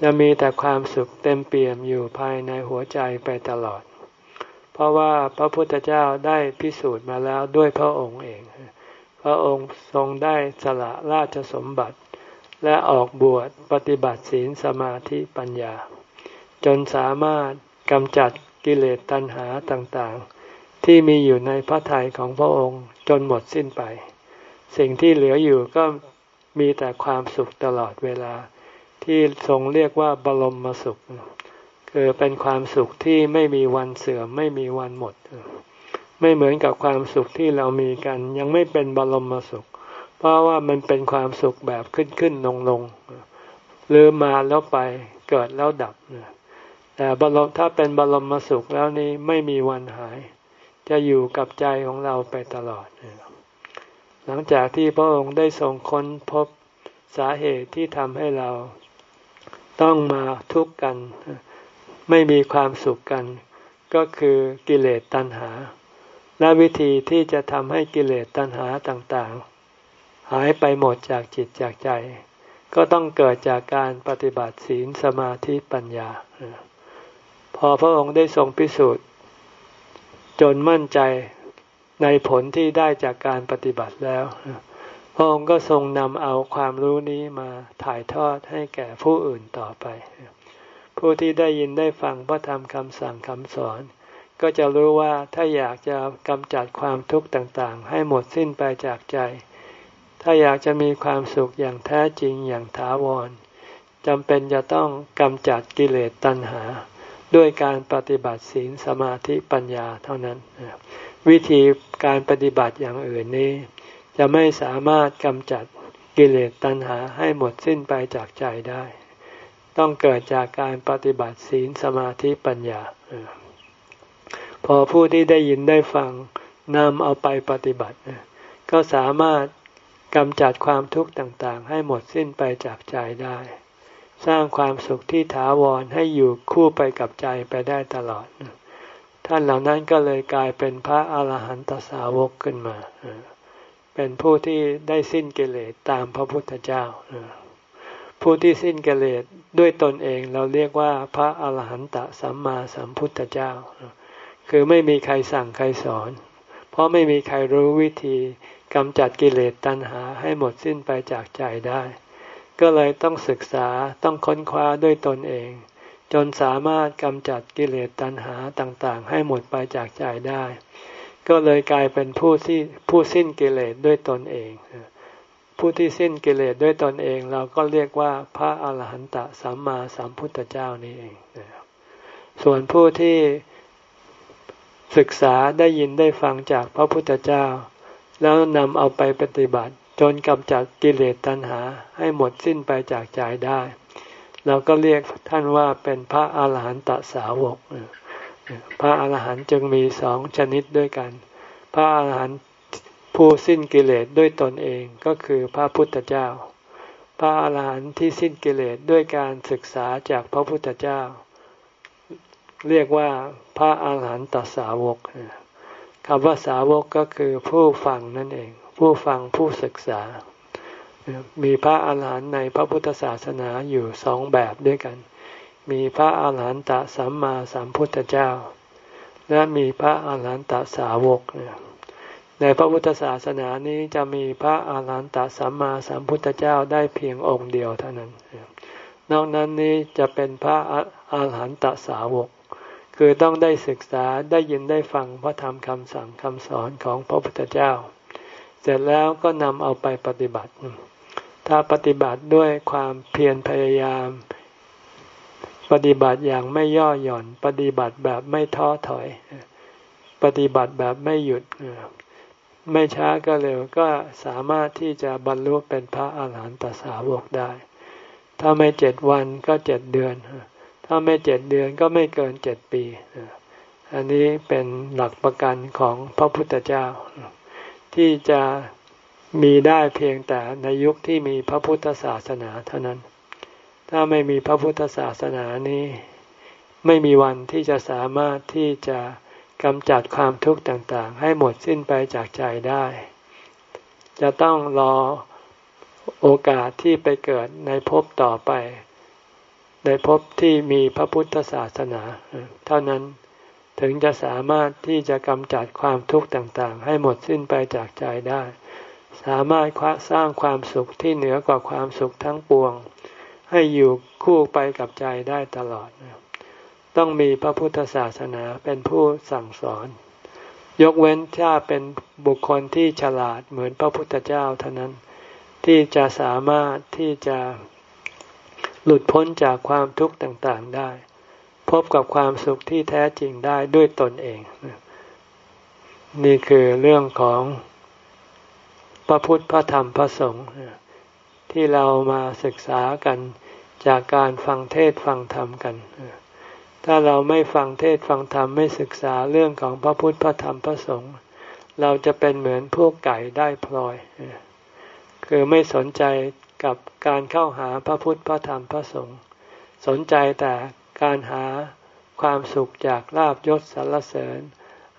จะมีแต่ความสุขเต็มเปี่ยมอยู่ภายในหัวใจไปตลอด เพราะว่าพระพุทธเจ้าได้พิสูจน์มาแล้วด้วยพระองค์เอง พระองค์ทรงได้สละราชสมบัติ และออกบวชปฏิบัติศีลสมาธิปัญญา จนสามารถกำจัดกิเลสตัณหาต่างๆ ที่มีอยู่ในพระทัยของพระองค์จนหมดสิ้นไป สิ่งที่เหลืออยู่ก็มีแต่ความสุขตลอดเวลาที่ทรงเรียกว่าบรมมสุข คือเป็นความสุขที่ไม่มีวันเสื่อมไม่มีวันหมด ไม่เหมือนกับความสุขที่เรามีกัน ยังไม่เป็นบรมสุข เพราะว่ามันเป็นความสุขแบบขึ้นขึ้นลงลงหรือมาแล้วไปเกิดแล้วดับแต่บรมถ้าเป็นบรมสุขแล้วนี้ไม่มีวันหาย จะอยู่กับใจของเราไปตลอด หลังจากที่พระองค์ได้ทรงค้นพบสาเหตุที่ทำให้เราต้องมาทุกข์กัน ไม่มีความสุขกัน ก็คือกิเลสตัณหา และวิธีที่จะทำให้กิเลสตัณหาต่างๆ หายไปหมดจากจิตจากใจ ก็ต้องเกิดจากการปฏิบัติศีลสมาธิปัญญา พอพระองค์ได้ทรงพิสูจน์จนมั่นใจในผลที่ได้จากการปฏิบัติแล้ว พระองค์ก็ทรงนำเอาความรู้นี้มาถ่ายทอดให้แก่ผู้อื่นต่อไป ผู้ที่ได้ยินได้ฟังพระธรรมคำสั่งคำสอน ก็จะรู้ว่าถ้าอยากจะกำจัดความทุกข์ต่างๆ ให้หมดสิ้นไปจากใจ ถ้าอยากจะมีความสุขอย่างแท้จริงอย่างถาวรจำเป็นจะต้องกำจัดกิเลสตัณหา ด้วยการปฏิบัติศีลสมาธิปัญญาเท่านั้น วิธีการปฏิบัติอย่างอื่นนี้ จะไม่สามารถกำจัดกิเลสตัณหาให้หมดสิ้นไปจากใจได้ ต้องเกิดจากการปฏิบัติศีลสมาธิปัญญา พอผู้ที่ได้ยินได้ฟังนำเอาไปปฏิบัติ ก็สามารถกำจัดความทุกข์ต่างๆ ให้หมดสิ้นไปจากใจได้ สร้างความสุขที่ถาวรให้อยู่คู่ไปกับใจไปได้ตลอด ท่านเหล่านั้นก็เลยกลายเป็นพระอาหารหันตสาวกขึ้นมา เป็นผู้ที่ได้สิ้นกิเลสตามพระพุทธเจ้า ผู้ที่สิ้นกิเลสด้วยตนเองเราเรียกว่าพระอาหารหันตสัมมาสัมพุทธเจ้า คือไม่มีใครสั่งใครสอน เพราะไม่มีใครรู้วิธีกำจัดกิเลสตัณหาให้หมดสิ้นไปจากใจได้ ก็เลยต้องศึกษาต้องค้นคว้าด้วยตนเอง จนสามารถกำจัดกิเลสตัณหาต่างๆ ให้หมดไปจากใจได้ ก็เลยกลายเป็นผู้ที่ผู้สิ้นกิเลสด้วยตนเอง ผู้ที่สิ้นกิเลสด้วยตนเอง เราก็เรียกว่าพระอาหารหันตสัมมาสัมพุทธเจ้านี่เองส่วนผู้ที่ศึกษาได้ยินได้ฟังจากพระพุทธเจ้า แล้วนำเอาไปปฏิบัติ จนกำจัดกิเลสตัณหาให้หมดสิ้นไปจากใจได้ เราก็เรียกท่านว่าเป็นพระอาหารหันตสาวก พระอาหารหันต์จึงมีสองชนิดด้วยกัน พระอาหารหันต์ ผู้สิ้นกิเลสด้วยตนเองก็คือพระพุทธเจ้า พระอาหารหันต์ที่สิ้นกิเลสด้วยการศึกษาจากพระพุทธเจ้า เรียกว่าพระอาหารหันตสาวกคำว่าสาวกก็คือผู้ฟังนั่นเอง ผู้ฟังผู้ศึกษา มีพระอาหารหันต์ในพระพุทธศาสนาอยู่สองแบบด้วยกัน มีพระอาหารหันตสัมมาสัมพุทธเจ้า และมีพระอาหารหันตสาวก ในพระพุทธศาสนานี้จะมีพระอาหารหันตสัมมาสัมพุทธเจ้าได้เพียงองค์เดียวเท่านั้น นอกนั้นนี้จะเป็นพระอาหารหันตสาวก คือต้องได้ศึกษาได้ยินได้ฟังพระธรรมคำสั่งคำสอนของพระพุทธเจ้า เสร็จแล้วก็นำเอาไปปฏิบัติ ถ้าปฏิบัติด้วยความเพียรพยายาม ปฏิบัติอย่างไม่ย่อหย่อน ปฏิบัติแบบไม่ท้อถอย ปฏิบัติแบบไม่หยุด ไม่ช้าก็เร็วก็สามารถที่จะบรรลุเป็นพระอาหารหันตสาวกได้ ถ้าไม่เจ็ดวันก็เจ็ดเดือน ถ้าไม่เจ็ดเดือนก็ไม่เกินเจ็ดปี อันนี้เป็นหลักประกันของพระพุทธเจ้า ที่จะมีได้เพียงแต่ในยุคที่มีพระพุทธศาสนาเท่านั้น ถ้าไม่มีพระพุทธศาสนานี้ ไม่มีวันที่จะสามารถที่จะ กำจัดความทุกข์ต่างๆ ให้หมดสิ้นไปจากใจได้ จะต้องรอโอกาสที่ไปเกิดในภพต่อไป ในภพที่มีพระพุทธศาสนา เท่านั้นถึงจะสามารถที่จะกำจัดความทุกข์ต่างๆ ให้หมดสิ้นไปจากใจได้ สามารถสร้างความสุขที่เหนือกว่าความสุขทั้งปวง ให้อยู่คู่ไปกับใจได้ตลอด ต้องมีพระพุทธศาสนาเป็นผู้สั่งสอน ยกเว้นถ้าเป็นบุคคลที่ฉลาดเหมือนพระพุทธเจ้าเท่านั้น ที่จะสามารถที่จะหลุดพ้นจากความทุกข์ต่างๆได้ พบกับความสุขที่แท้จริงได้ด้วยตนเอง นี่คือเรื่องของพระพุทธพระธรรมพระสงฆ์ที่เรามาศึกษากันจากการฟังเทศฟังธรรมกัน ถ้าเราไม่ฟังเทศฟังธรรมไม่ศึกษาเรื่องของพระพุทธพระธรรมพระสงฆ์เราจะเป็นเหมือนพวกไก่ได้พลอย คือไม่สนใจกับการเข้าหาพระพุทธพระธรรมพระสงฆ์สนใจแต่การหาความสุขจากลาบยศสรรเสริญ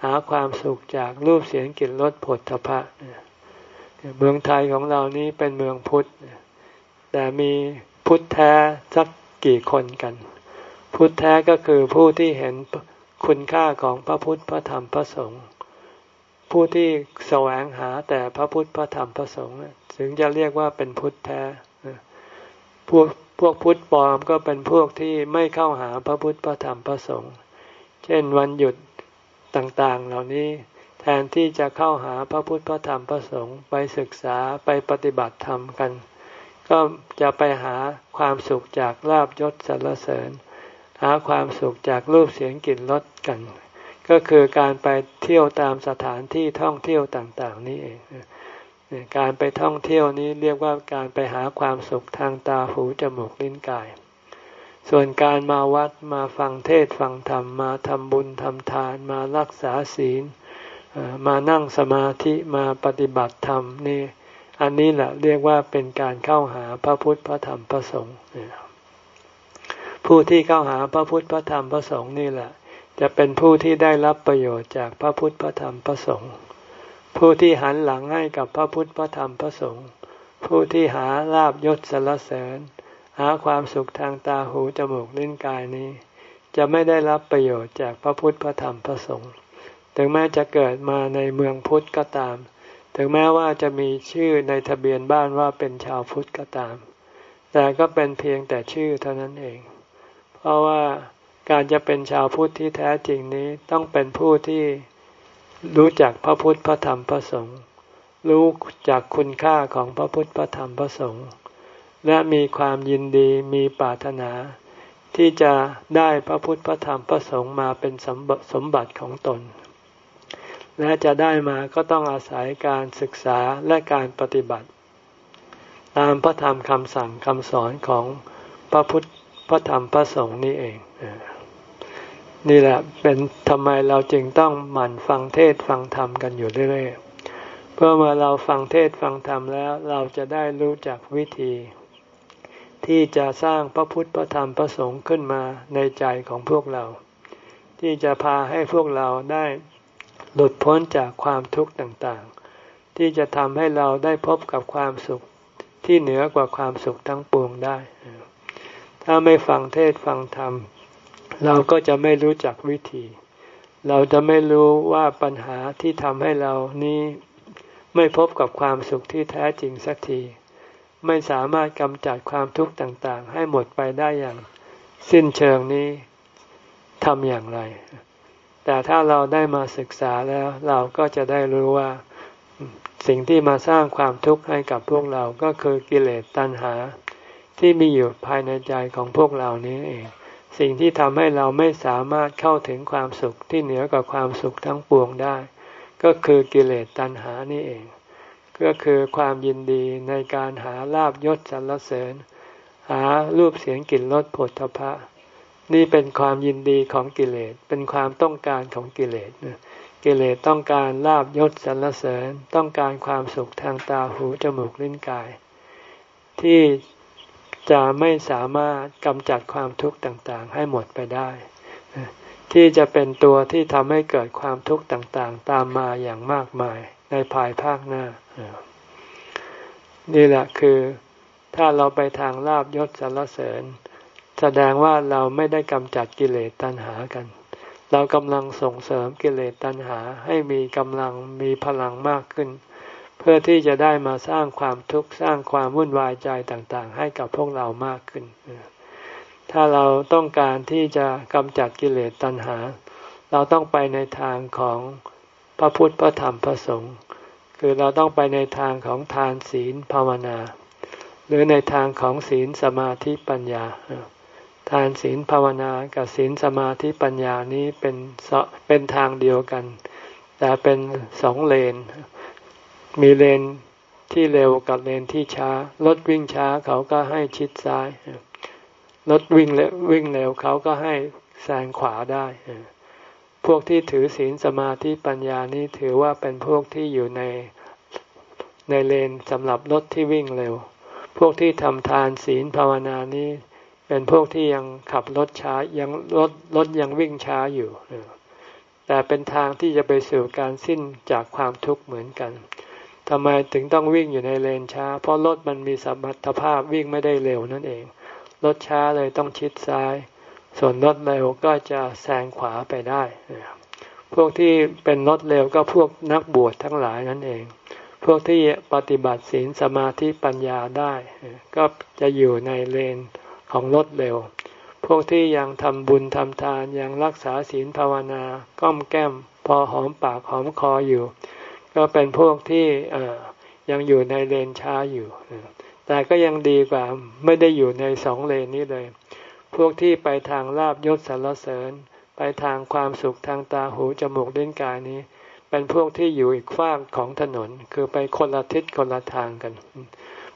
หาความสุขจากรูปเสียงกลิ่นรสผลทพะเมืองไทยของเรานี้เป็นเมืองพุทธแต่มีพุทธแท้สักกี่คนกัน พุทธแท้ก็คือผู้ที่เห็นคุณค่าของพระพุทธพระธรรมพระสงฆ์ผู้ที่แสวงหาแต่พระพุทธพระธรรมพระสงฆ์ถึงจะเรียกว่าเป็นพุทธแท้พวกพวกพุทธปลอมก็เป็นพวกที่ไม่เข้าหาพระพุทธพระธรรมพระสงฆ์เช่นวันหยุดต่างๆ เหล่านี้แทนที่จะเข้าหาพระพุทธพระธรรมพระสงฆ์ไปศึกษาไปปฏิบัติธรรมกัน ก็จะไปหาความสุขจากลาบยศสรรเสริญ หาความสุขจากรูปเสียงกลิ่นรสกัน ก็คือการไปเที่ยวตามสถานที่ท่องเที่ยวต่างๆ นี่เองการไปท่องเที่ยวนี้เรียกว่าการไปหาความสุขทางตาหูจมูกลิ้นกาย ส่วนการมาวัดมาฟังเทศฟังธรรมมาทำบุญทำทานมารักษาศีล มานั่งสมาธิมาปฏิบัติธรรมนี่อันนี้แหละเรียกว่าเป็นการเข้าหาพระพุทธพระธรรมพระสงฆ์ ผู้ที่เข้าหาพระพุทธพระธรรมพระสงฆ์นี่แหละ จะเป็นผู้ที่ได้รับประโยชน์จากพระพุทธพระธรรมพระสงฆ์ผู้ที่หันหลังให้กับพระพุทธพระธรรมพระสงฆ์ผู้ที่หาลาบยศสรรเสริญ หาความสุขทางตาหูจมูกลิ้นกายนี้ จะไม่ได้รับประโยชน์จากพระพุทธพระธรรมพระสงฆ์ถึงแม้จะเกิดมาในเมืองพุทธก็ตาม ถึงแม้ว่าจะมีชื่อในทะเบียนบ้านว่าเป็นชาวพุทธก็ตาม แต่ก็เป็นเพียงแต่ชื่อเท่านั้นเอง เพราะว่าการจะเป็นชาวพุทธที่แท้จริงนี้ต้องเป็นผู้ที่รู้จักพระพุทธพระธรรมพระสงฆ์รู้จักคุณค่าของพระพุทธพระธรรมพระสงฆ์และมีความยินดีมีปรารถนา ที่จะได้พระพุทธพระธรรมพระสงฆ์มาเป็นสมบัติของตน และจะได้มาก็ต้องอาศัยการศึกษาและการปฏิบัติ ตามพระธรรมคำสั่งคำสอนของพระพุทธ พระธรรมพระสงฆ์นี่เองนี่แหละเป็นทำไมเราจึงต้องหมั่นฟังเทศฟังธรรมกันอยู่เรื่อยๆเพื่อเมื่อเราฟังเทศฟังธรรมแล้วเราจะได้รู้จักวิธี ที่จะสร้างพระพุทธพระธรรมพระสงฆ์ขึ้นมาในใจของพวกเรา ที่จะพาให้พวกเราได้หลุดพ้นจากความทุกข์ต่างๆ ที่จะทำให้เราได้พบกับความสุขที่เหนือกว่าความสุขทั้งปวงได้ ถ้าไม่ฟังเทศฟังธรรม เราก็จะไม่รู้จักวิธี เราจะไม่รู้ว่าปัญหาที่ทำให้เรานี้ไม่พบกับความสุขที่แท้จริงสักที ไม่สามารถกำจัดความทุกข์ต่างๆ ให้หมดไปได้อย่าง สิ้นเชิงนี้ทำอย่างไร แต่ถ้าเราได้มาศึกษาแล้ว เราก็จะได้รู้ว่าสิ่งที่มาสร้างความทุกข์ให้กับพวกเราก็คือกิเลสตัณหา ที่มีอยู่ภายในใจของพวกเรานี้เอง สิ่งที่ทำให้เราไม่สามารถเข้าถึงความสุขที่เหนือกว่าความสุขทั้งปวงได้ ก็คือกิเลสตัณหานี่เอง ก็คือความยินดีในการหาลาบยศสรรเสริญ หารูปเสียงกลิ่นรสผลทพะนี่เป็นความยินดีของกิเลส เป็นความต้องการของกิเลสกิเลสต้องการลาบยศสรรเสริญ ต้องการความสุขทางตาหูจมูกลิ้นกาย ที่ จะไม่สามารถกำจัดความทุกข์ต่างๆ ให้หมดไปได้ ที่จะเป็นตัวที่ทำให้เกิดความทุกข์ต่างๆ ตามมาอย่างมากมายในภายภาคหน้า นี่แหละคือถ้าเราไปทางลาบยศสรรเสริญ แสดงว่าเราไม่ได้กำจัดกิเลสตัณหากัน เรากำลังส่งเสริมกิเลสตัณหาให้มีกำลังมีพลังมากขึ้น พื่อที่จะได้มาสร้างความทุกข์สร้างความวุ่นวายใจต่างๆ ให้กับพวกเรามากขึ้น ถ้าเราต้องการที่จะกำจัดกิเลสตัณหา เราต้องไปในทางของพระพุทธพระธรรมพระสงฆ์คือเราต้องไปในทางของทานศีลภาวนา หรือในทางของศีลสมาธิปัญญา ทานศีลภาวนากับศีลสมาธิปัญญานี้เป็นเป็นทางเดียวกัน แต่เป็นสองเลน มีเลนที่เร็วกับเลนที่ช้ารถวิ่งช้าเขาก็ให้ชิดซ้ายรถวิ่งเร็ววิ่งเร็วเขาก็ให้แซงขวาได้พวกที่ถือศีลสมาธิปัญญานี้ถือว่าเป็นพวกที่อยู่ในในเลนสำหรับรถที่วิ่งเร็ว พวกที่ทำทานศีลภาวนานี้ เป็นพวกที่ยังขับรถช้ายังรถรถยังวิ่งช้าอยู่แต่เป็นทางที่จะไปสู่การสิ้นจากความทุกข์เหมือนกัน ทำไมถึงต้องวิ่งอยู่ในเลนช้า เพราะรถมันมีสมรรถภาพวิ่งไม่ได้เร็วนั่นเอง รถช้าเลยต้องชิดซ้าย ส่วนรถเร็วก็จะแซงขวาไปได้ พวกที่เป็นรถเร็วก็พวกนักบวชทั้งหลายนั่นเอง พวกที่ปฏิบัติศีลสมาธิปัญญาได้ ก็จะอยู่ในเลนของรถเร็ว พวกที่ยังทำบุญทำทานยังรักษาศีลภาวนา ก้มแก้ม พอหอมปากหอมคออยู่ ก็เป็นพวกที่ยังอยู่ในเลนช้าอยู่ แต่ก็ยังดีกว่าไม่ได้อยู่ในสองเลนนี้เลย พวกที่ไปทางลาบยศสารเสริญ ไปทางความสุขทางตาหูจมูกเล่นกายนี้ เป็นพวกที่อยู่อีกฝากของถนน คือไปคนละทิศคนละทางกัน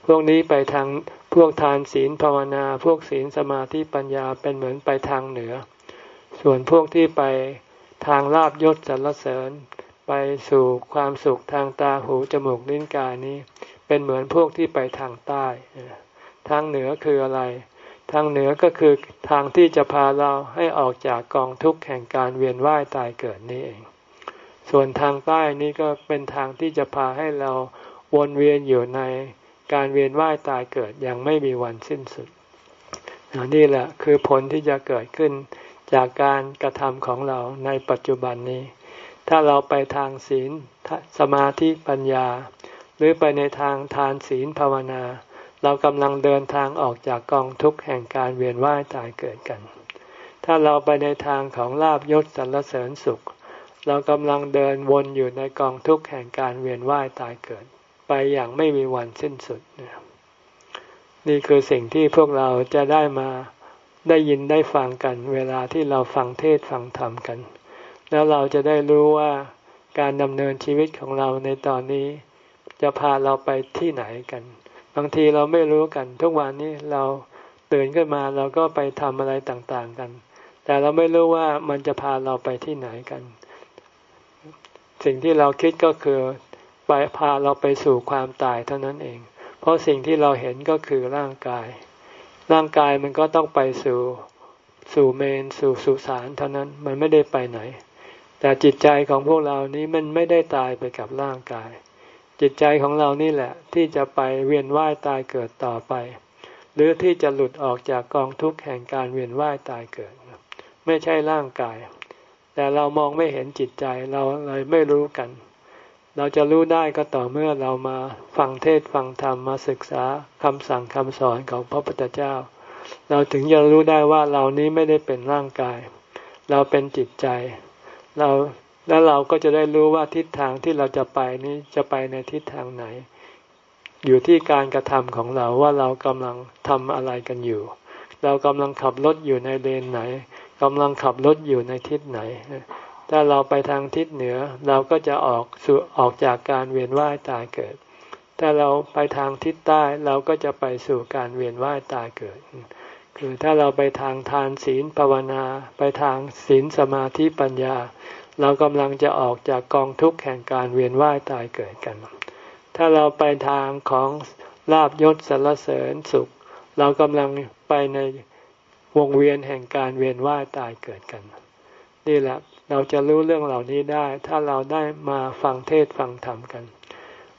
พวกนี้ไปทางพวกทานศีลภาวนา พวกศีลสมาธิปัญญาเป็นเหมือนไปทางเหนือ ส่วนพวกที่ไปทางลาบยศสรรเสริญ ไปสู่ความสุขทางตาหูจมูกลิ้นกายนี้ เป็นเหมือนพวกที่ไปทางใต้ ทางเหนือคืออะไร ทางเหนือก็คือทางที่จะพาเราให้ออกจากกองทุกข์แห่งการเวียนว่ายตายเกิดนี้เอง ส่วนทางใต้นี้ก็เป็นทางที่จะพาให้เราวนเวียนอยู่ในการเวียนว่ายตายเกิดอย่างไม่มีวันสิ้นสุดนี่แหละคือผลที่จะเกิดขึ้นจากการกระทำของเราในปัจจุบันนี้ ถ้าเราไปทางศีลสมาธิปัญญา หรือไปในทางทานศีลภาวนา เรากำลังเดินทางออกจากกองทุกข์แห่งการเวียนว่ายตายเกิดกัน ถ้าเราไปในทางของลาบยศสรรเสริญสุข เรากำลังเดินวนอยู่ในกองทุกข์แห่งการเวียนว่ายตายเกิด ไปอย่างไม่มีวันสิ้นสุดนี่คือสิ่งที่พวกเราจะได้มาได้ยินได้ฟังกัน เวลาที่เราฟังเทศฟังธรรมกัน แล้วเราจะได้รู้ว่าการดำเนินชีวิตของเราในตอนนี้ จะพาเราไปที่ไหนกัน บางทีเราไม่รู้กัน ทุกวันนี้เราตื่นขึ้นมาเราก็ไปทำอะไรต่างๆกัน แต่เราไม่รู้ว่ามันจะพาเราไปที่ไหนกัน สิ่งที่เราคิดก็คือไปพาเราไปสู่ความตายเท่านั้นเอง เพราะสิ่งที่เราเห็นก็คือร่างกาย ร่างกายมันก็ต้องไปสู่สู่เมนสู่สุสานเท่านั้นมันไม่ได้ไปไหน แต่จิตใจของพวกเรานี้มันไม่ได้ตายไปกับร่างกาย จิตใจของเรานี่แหละ ที่จะไปเวียนว่ายตายเกิดต่อไป หรือที่จะหลุดออกจากกองทุกข์แห่งการเวียนว่ายตายเกิด ไม่ใช่ร่างกาย แต่เรามองไม่เห็นจิตใจเราเลยไม่รู้กัน เราจะรู้ได้ก็ต่อเมื่อเรามาฟังเทศฟังธรรมมาศึกษาคำสั่งคำสอนของพระพุทธเจ้า เราถึงจะรู้ได้ว่าเรานี้ไม่ได้เป็นร่างกาย เราเป็นจิตใจ เราแล้วเราก็จะได้รู้ว่าทิศทางที่เราจะไปนี้จะไปในทิศทางไหน อยู่ที่การกระทำของเราว่าเรากำลังทำอะไรกันอยู่ เรากำลังขับรถอยู่ในเลนไหนกำลังขับรถอยู่ในทิศไหนถ้าเราไปทางทิศเหนือ เราก็จะออกสู่ออกจากการเวียนว่ายตายเกิด ถ้าเราไปทางทิศใต้เราก็จะไปสู่การเวียนว่ายตายเกิด คือถ้าเราไปทางทานศีลภาวนา ไปทางศีลสมาธิปัญญา เรากำลังจะออกจากกองทุกข์แห่งการเวียนว่ายตายเกิดกัน ถ้าเราไปทางของลาบยศสรรเสริญสุข เรากำลังไปในวงเวียนแห่งการเวียนว่ายตายเกิดกัน นี่แหละเราจะรู้เรื่องเหล่านี้ได้ ถ้าเราได้มาฟังเทศฟังธรรมกัน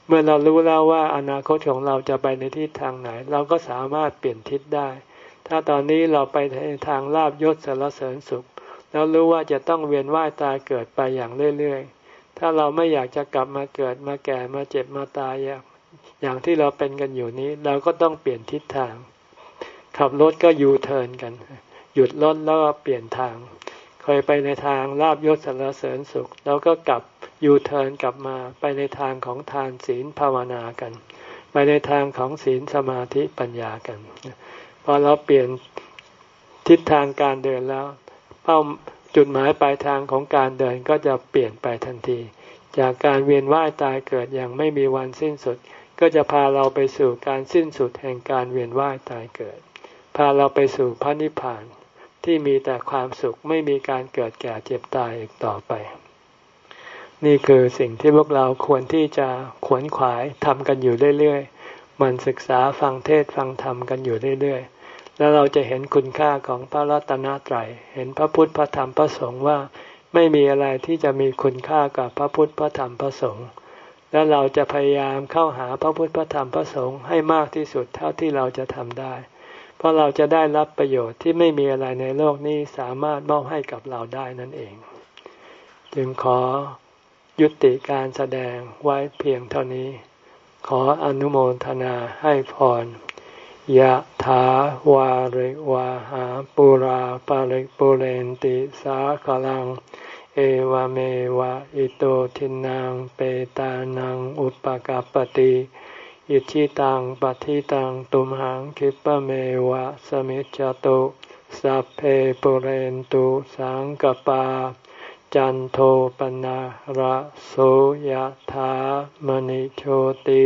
เมื่อเรารู้แล้วว่าอนาคตของเราจะไปในทิศทางไหน เราก็สามารถเปลี่ยนทิศได้ ถ้าตอนนี้เราไปในทางลาบยศสารเสริญสุข แล้วรู้ว่าจะต้องเวียนว่ายตายเกิดไปอย่างเรื่อยๆ ถ้าเราไม่อยากจะกลับมาเกิดมาแก่มาเจ็บมาตายอย่างอย่างที่เราเป็นกันอยู่นี้ เราก็ต้องเปลี่ยนทิศทาง ขับรถก็ยูเทิร์นกัน หยุดรถแล้วก็เปลี่ยนทาง เคยไปในทางลาบยศสรรเสริญสุข แล้วก็กลับยูเทิร์นกลับมาไปในทางของทานศีลภาวนากัน ไปในทางของศีลสมาธิปัญญากัน อเราเปลี่ยนทิศทางการเดินแล้ว เป้าจุดหมายปลายทางของการเดินก็จะเปลี่ยนไปทันที จากการเวียนว่ายตายเกิดอย่างไม่มีวันสิ้นสุด ก็จะพาเราไปสู่การสิ้นสุดแห่งการเวียนว่ายตายเกิด พาเราไปสู่พระนิพพานที่มีแต่ความสุขไม่มีการเกิดแก่เจ็บตายอีกต่อไป นี่คือสิ่งที่พวกเราควรที่จะขวนขวายทำกันอยู่เรื่อยๆมันศึกษาฟังเทศฟังธรรมกันอยู่เรื่อยๆ แล้วเราจะเห็นคุณค่าของพระรัตนตรัย เห็นพระพุทธพระธรรมพระสงฆ์ว่าไม่มีอะไรที่จะมีคุณค่ากับพระพุทธพระธรรมพระสงฆ์ แล้วเราจะพยายามเข้าหาพระพุทธพระธรรมพระสงฆ์ให้มากที่สุดเท่าที่เราจะทำได้ เพราะเราจะได้รับประโยชน์ที่ไม่มีอะไรในโลกนี้สามารถมอบให้กับเราได้นั่นเอง จึงขอยุติการแสดงไว้เพียงเท่านี้ ขออนุโมทนาให้พร ยะถาวาริวาหาปุราปาริปุเรนติสาขลัง เอวเมวะอิโตทินังเปตานังอุปกาปติอิชิตังปฏิตังตุมหังคิปะเมวะสมิจจตุสัพเพปุเรนตุสังกปา จันโทปนะระโสยธามณิโชติ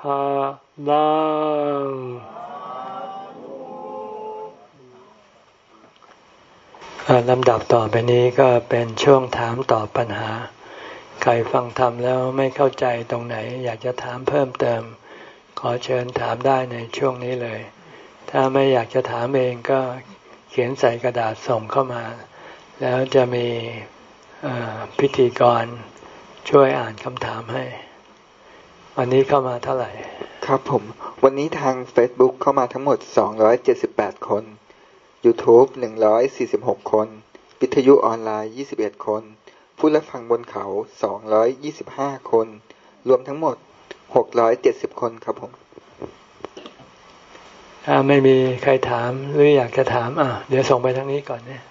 ภาลังลำดับต่อไปนี้ก็เป็นช่วงถามตอบปัญหา ใครฟังธรรมแล้วไม่เข้าใจตรงไหน อยากจะถามเพิ่มเติม ขอเชิญถามได้ในช่วงนี้เลย ถ้าไม่อยากจะถามเองก็เขียนใส่กระดาษส่งเข้ามา แล้วจะมีพิธีกรช่วยอ่านคำถามให้ วันนี้เข้ามาเท่าไหร่ ครับผม วันนี้ทาง Facebook เข้ามาทั้งหมด 278 คน YouTube 146 คน วิทยุออนไลน์ 21 คน ผู้รับฟังบนเขา 225 คน รวมทั้งหมด 670 คนครับผม ถ้าไม่มีใครถามหรืออยากจะถามอะเดี๋ยวส่งไปทางนี้ก่อนเนี่ย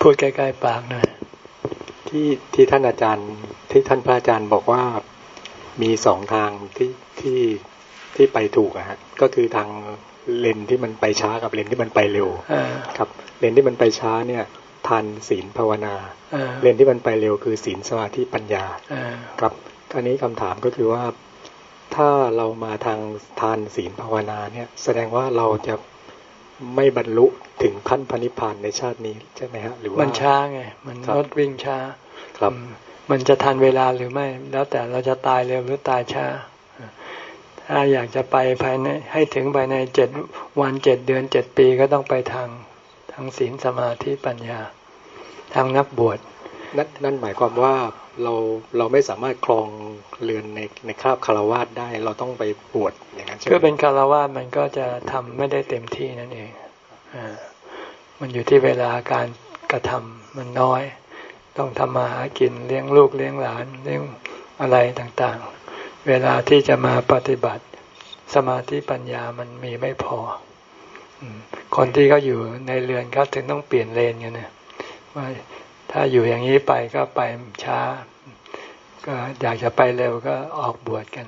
พูดใกล้ๆปากหน่อย ที่ที่ท่านอาจารย์ ที่ท่านพระอาจารย์บอกว่ามีสองทางที่ที่ที่ไปถูกอะฮะก็คือทางเลนที่มันไปช้ากับเลนที่มันไปเร็วครับ เลนที่มันไปช้าเนี่ยทันศีลภาวนาเลนที่มันไปเร็วคือศีลสมาธิปัญญาครับอันนี้คำถามก็คือว่าถ้าเรามาทางทานศีลภาวนาเนี่ย แสดงว่าเราจะไม่บรรลุถึงขั้นพนิพพานในชาตินี้ใช่ไหมฮะหรือว่ามันช้าไง มันรถวิ่งช้า ครับ มันจะทันเวลาหรือไม่ แล้วแต่เราจะตายเร็วหรือตายช้า ถ้าอยากจะไปภายในให้ถึงภายในเจ็ดวันเจ็ดเดือนเจ็ดปีก็ต้องไปทางทางศีลสมาธิปัญญา ทางนักบวชนั่นนั่นหมายความว่าเราเราไม่สามารถครองเรือนในในคราบคารวาสได้ เราต้องไปบวชอย่างนั้นใช่ไหมก็เป็นคารวาสมันก็จะทำไม่ได้เต็มที่นั่นเองอ่ามันอยู่ที่เวลาการกระทำมันน้อย ต้องทำมาหากินเลี้ยงลูกเลี้ยงหลานเลี้ยงอะไรต่างๆ เวลาที่จะมาปฏิบัติสมาธิปัญญามันมีไม่พอ คนที่เขาอยู่ในเรือนเขาถึงต้องเปลี่ยนเลนกันนะว่าถ้าอยู่อย่างนี้ไปก็ไปช้า ก็อยากจะไปเร็วก็ออกบวชกัน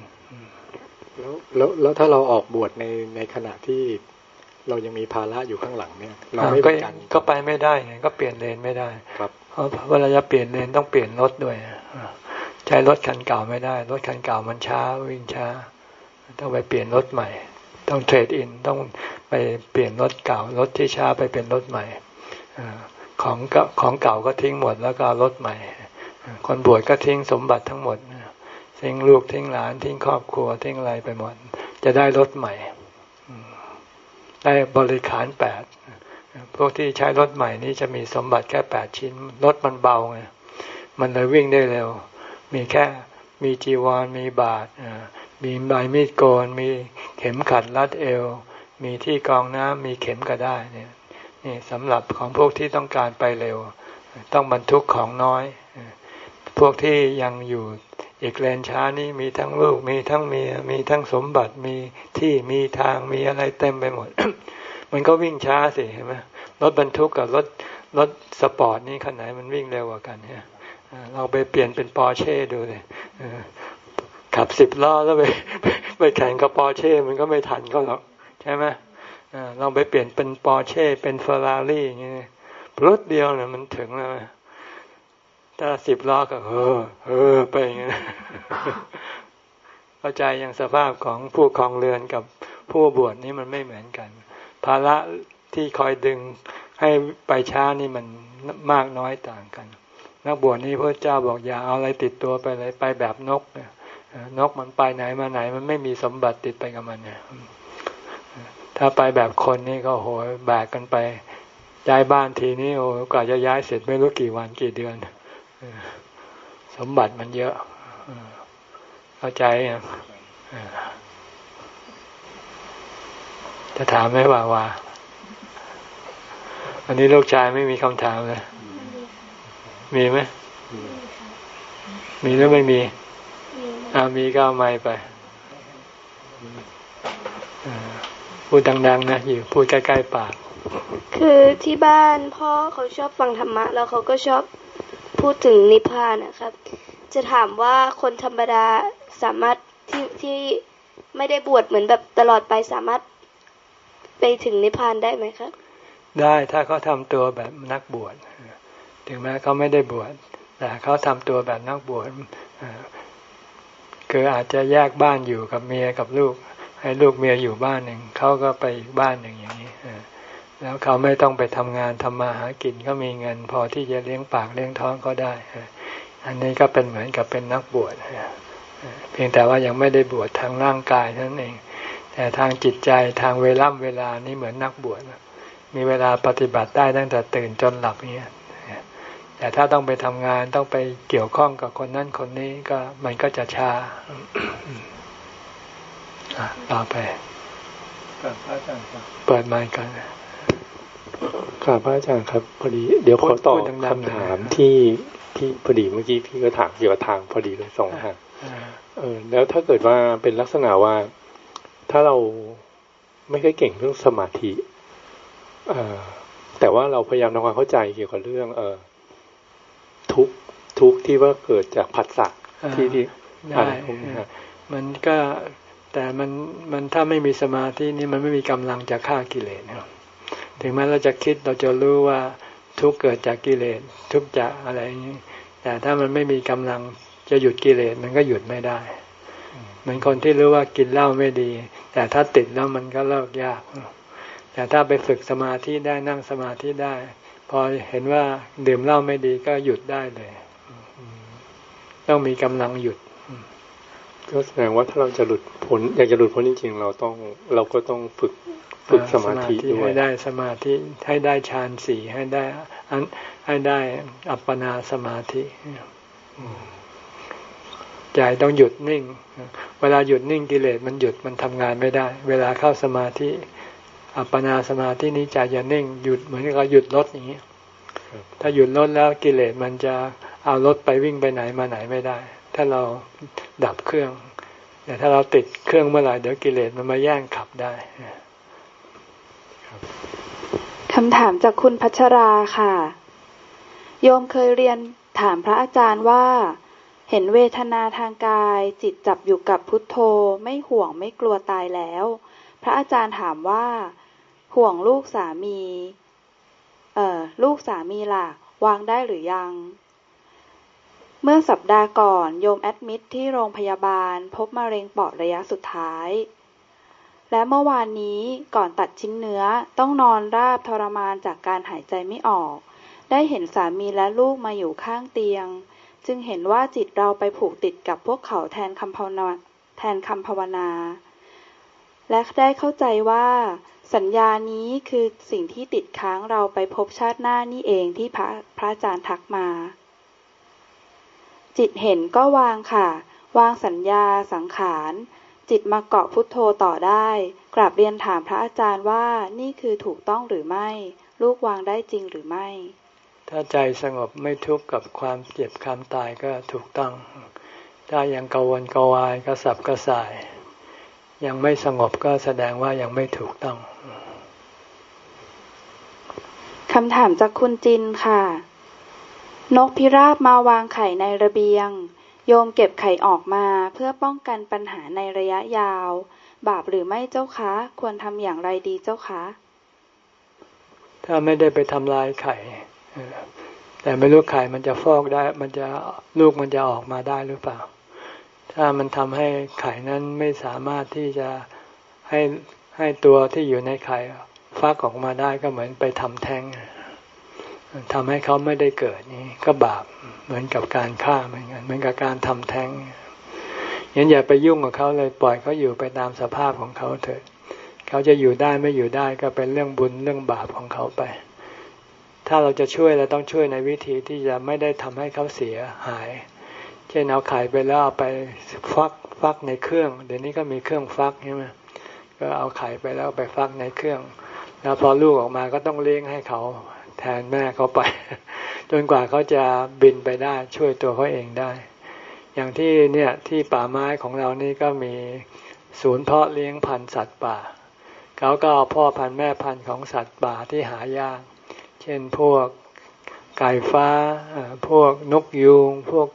แล้วแล้วแล้วถ้าเราออกบวชในในขณะที่เรายังมีภาระอยู่ข้างหลังเนี่ย เราไม่ไปกันก็ไปไม่ได้ไงก็เปลี่ยนเลนไม่ได้ครับ เพราะเวลาจะเปลี่ยนเลนต้องเปลี่ยนรถด้วยใช้รถคันเก่าไม่ได้ รถคันเก่ามันช้าวิ่งช้า ต้องไปเปลี่ยนรถใหม่ ต้องเทรดอินต้องไปเปลี่ยนรถเก่ารถที่ช้าไปเป็นรถใหม่ของของเก่าก็ทิ้งหมดแล้วก็รถใหม่ คนบวชก็ทิ้งสมบัติทั้งหมดทิ้งลูกทิ้งหลานทิ้งครอบครัวทิ้งอะไรไปหมด จะได้รถใหม่ ได้บริขารแปด พวกที่ใช้รถใหม่นี้จะมีสมบัติแค่แปดชิ้น รถมันเบาไงมันเลยวิ่งได้เร็ว มีแค่มีจีวรมีบาทมีใบมีดโกน มีเข็มขัดรัดเอว มีที่กองน้ำมีเข็มก็ได้เนี่ยนี่สำหรับของพวกที่ต้องการไปเร็ว ต้องบรรทุกของน้อย พวกที่ยังอยู่อีกแลนช้านี้มีทั้งลูกมีทั้งเมียมีทั้งสมบัติมีที่มีทางมีอะไรเต็มไปหมด มันก็วิ่งช้าสิเห็นไหม รถบรรทุกกับรถรถสปอร์ตนี่ขนาดมันวิ่งเร็วกว่ากันเนี่ยเราไปเปลี่ยนเป็นปอร์เช่ดูเลยขับสิบล้อแล้วไปไปแข่งกับปอร์เช่มันก็ไม่ทันก็หรอกใช่ไหมเราไปเปลี่ยนเป็นปอร์เช่เป็นเฟอร์รารี่อย่างเงี้ยรถเดียวเนี่ยมันถึงแล้วถ้าสิบล้อก็เออเออไปอย่างเงี้ยเข้าใจอย่างสภาพของผู้คลองเรือนกับผู้บวชนี่มันไม่เหมือนกัน ภาระ ที่คอยดึงให้ไปช้านี่มันมากน้อยต่างกัน นักบวชนี้พระเจ้าบอกอย่าเอาอะไรติดตัวไปเลยไปแบบนกเนี่ยนกมันไปไหนมาไหน มันไม่มีสมบัติติดไปกับมันเนี่ยถ้าไปแบบคนนี่ก็โหยแบกกันไปย้ายบ้านทีนี้โอ้กว่าจะย้ายเสร็จไม่รู้กี่วันกี่เดือนสมบัติมันเยอะเข้าใจอะจะถามไหมว่าว่า อันนี้ลูกชายไม่มีคำถามเลยมีไหมมีหรือไม่มีอามีก็เอาไม้ไปพูดดัง ๆ นะอยู่พูดใกล้ ๆ ปาก คือที่บ้านพ่อเขาชอบฟังธรรมะ แล้วเขาก็ชอบพูดถึงนิพพานนะครับ จะถามว่าคนธรรมดาสามารถที่ที่ไม่ได้บวชเหมือนแบบตลอดไปสามารถไปถึงนิพพานได้ไหมครับ ได้ถ้าเขาทำตัวแบบนักบวชถึงแม้เขาไม่ได้บวชแต่เขาทำตัวแบบนักบวชคืออาจจะแยกบ้านอยู่กับเมียกับลูก ให้ลูกเมียอยู่บ้านหนึ่งเขาก็ไปอีกบ้านหนึ่งอย่างนี้แล้วเขาไม่ต้องไปทำงานทำมาหากินก็มีเงิน พอที่จะเลี้ยงปากเลี้ยงท้องก็ได้ อันนี้ก็เป็นเหมือนกับเป็นนักบวชเพียงแต่ว่ายังไม่ได้บวชทางร่างกายนั่นเอง แต่ทางจิตใจทางเวล่ำเวลานี่เหมือนนักบวช มีเวลาปฏิบัติได้ตั้งแต่ตื่นจนหลับเนี้ยแต่ถ้าต้องไปทำงานต้องไปเกี่ยวข้องกับคนนั้นคนนี้ก็มันก็จะช้าต่อไปเปิดไมค์กันครับพระอาจารย์ครับ พอดี เดี๋ยวขอตอบคำถามที่ที่พอดีเมื่อกี้พี่ก็ถามเกี่ยวกับทางพอดีเลยสองทางเออแล้วถ้าเกิดว่าเป็นลักษณะว่าถ้าเราไม่ค่อยเก่งเรื่องสมาธิเออ แต่ว่าเราพยายามทำความเข้าใจเกี่ยวกับเรื่อง เออทุกทุกที่ว่าเกิดจากผัสสะที่ที่ได้มันก็แต่มันมันถ้าไม่มีสมาธินี่มันไม่มีกำลังจะฆ่ากิเลสนะถึงแม้เราจะคิดเราจะรู้ว่าทุกเกิดจากกิเลสทุกจากอะไรอย่างนี้แต่ถ้ามันไม่มีกำลังจะหยุดกิเลสมันก็หยุดไม่ได้เหมือนคนที่รู้ว่ากินเหล้าไม่ดี แต่ถ้าติดแล้วมันก็เลิกยาก แต่ถ้าไปฝึกสมาธิได้นั่งสมาธิได้ พอเห็นว่าดื่มเหล้าไม่ดีก็หยุดได้เลย ต้องมีกำลังหยุด ก็แสดงว่าถ้าเราจะหลุดพ้นอยากจะหลุดพ้นจริงๆ เราต้องเราก็ต้องฝึกฝึกสมาธิด้วยให้ได้สมาธิให้ได้ฌานสี่ให้ได้อันให้ได้อัปปนาสมาธิใจต้องหยุดนิ่ง เวลาหยุดนิ่งกิเลสมันหยุดมันทำงานไม่ได้ เวลาเข้าสมาธิ อัปปนาสมาธินี้ใจจะนิ่งหยุดเหมือนกับหยุดรถอย่างนี้ถ้าหยุดรถแล้วกิเลสมันจะเอารถไปวิ่งไปไหนมาไหนไม่ได้ ถ้าเราดับเครื่อง แต่ถ้าเราติดเครื่องเมื่อไหร่เดี๋ยวกิเลสมันมาแย่งขับได้คำถามจากคุณพัชราค่ะ โยมเคยเรียนถามพระอาจารย์ว่า เห็นเวทนาทางกาย จิตจับอยู่กับพุทโธ ไม่ห่วงไม่กลัวตายแล้ว พระอาจารย์ถามว่า ห่วงลูกสามี เอ่อ ลูกสามีล่ะ วางได้หรือยัง เมื่อสัปดาห์ก่อนโยมแอดมิดที่โรงพยาบาล พบมะเร็งปอดระยะสุดท้าย และเมื่อวานนี้ก่อนตัดชิ้นเนื้อต้องนอนราบทรมานจากการหายใจไม่ออก ได้เห็นสามีและลูกมาอยู่ข้างเตียง จึงเห็นว่าจิตเราไปผูกติดกับพวกเขาแทนคำภาวนาแทนคำภาวนา และได้เข้าใจว่า สัญญานี้คือสิ่งที่ติดค้างเราไปพบชาติหน้านี่เองที่พระพระอาจารย์ทักมา จิตเห็นก็วางค่ะ วางสัญญาสังขาร จิตมาเกาะพุทโธต่อได้กราบเรียนถามพระอาจารย์ว่านี่คือถูกต้องหรือไม่ ลูกวางได้จริงหรือไม่ ถ้าใจสงบไม่ทุกข์กับความเจ็บความตายก็ถูกต้อง ถ้ายังกังวลกวายกระสับกระส่าย ยังไม่สงบก็แสดงว่ายังไม่ถูกต้องคำถามจากคุณจินค่ะ นกพิราบมาวางไข่ในระเบียง โยมเก็บไข่ออกมาเพื่อป้องกันปัญหาในระยะยาว บาปหรือไม่เจ้าคะ ควรทำอย่างไรดีเจ้าคะ ถ้าไม่ได้ไปทำลายไข่ แต่ไม่รู้ไข่มันจะฟอกได้ มันจะลูกมันจะออกมาได้หรือเปล่า ถ้ามันทำให้ไข่นั้นไม่สามารถที่จะให้ให้ตัวที่อยู่ในไข่ฟักออกมาได้ก็เหมือนไปทำแท้งทำให้เขาไม่ได้เกิดนี่ก็บาปเหมือนกับการฆ่าเหมือนกันเหมือนกับการทำแท้งงั้นอย่าไปยุ่งกับเขาเลยปล่อยเขาอยู่ไปตามสภาพของเขาเถิดเขาจะอยู่ได้ไม่อยู่ได้ก็เป็นเรื่องบุญเรื่องบาปของเขาไป ถ้าเราจะช่วยเราต้องช่วยในวิธีที่จะไม่ได้ทำให้เขาเสียหาย เช่นเอาไข่ไปแล้วเอาไปฟักฟักในเครื่อง เดี๋ยวนี้ก็มีเครื่องฟักใช่ไหมก็เอาไข่ไปแล้วไปฟักในเครื่อง แล้วพอลูกออกมาก็ต้องเลี้ยงให้เขาแทนแม่เขาไป จนกว่าเขาจะบินไปได้ช่วยตัวเขาเองได้ อย่างที่เนี่ยที่ป่าไม้ของเรานี่ก็มีศูนย์เพาะเลี้ยงพันธุ์สัตว์ป่า เขาก็เอาพ่อพันธุ์แม่พันธุ์ของสัตว์ป่าที่หายาก เช่นพวกไก่ฟ้า พวกนกยูง พวก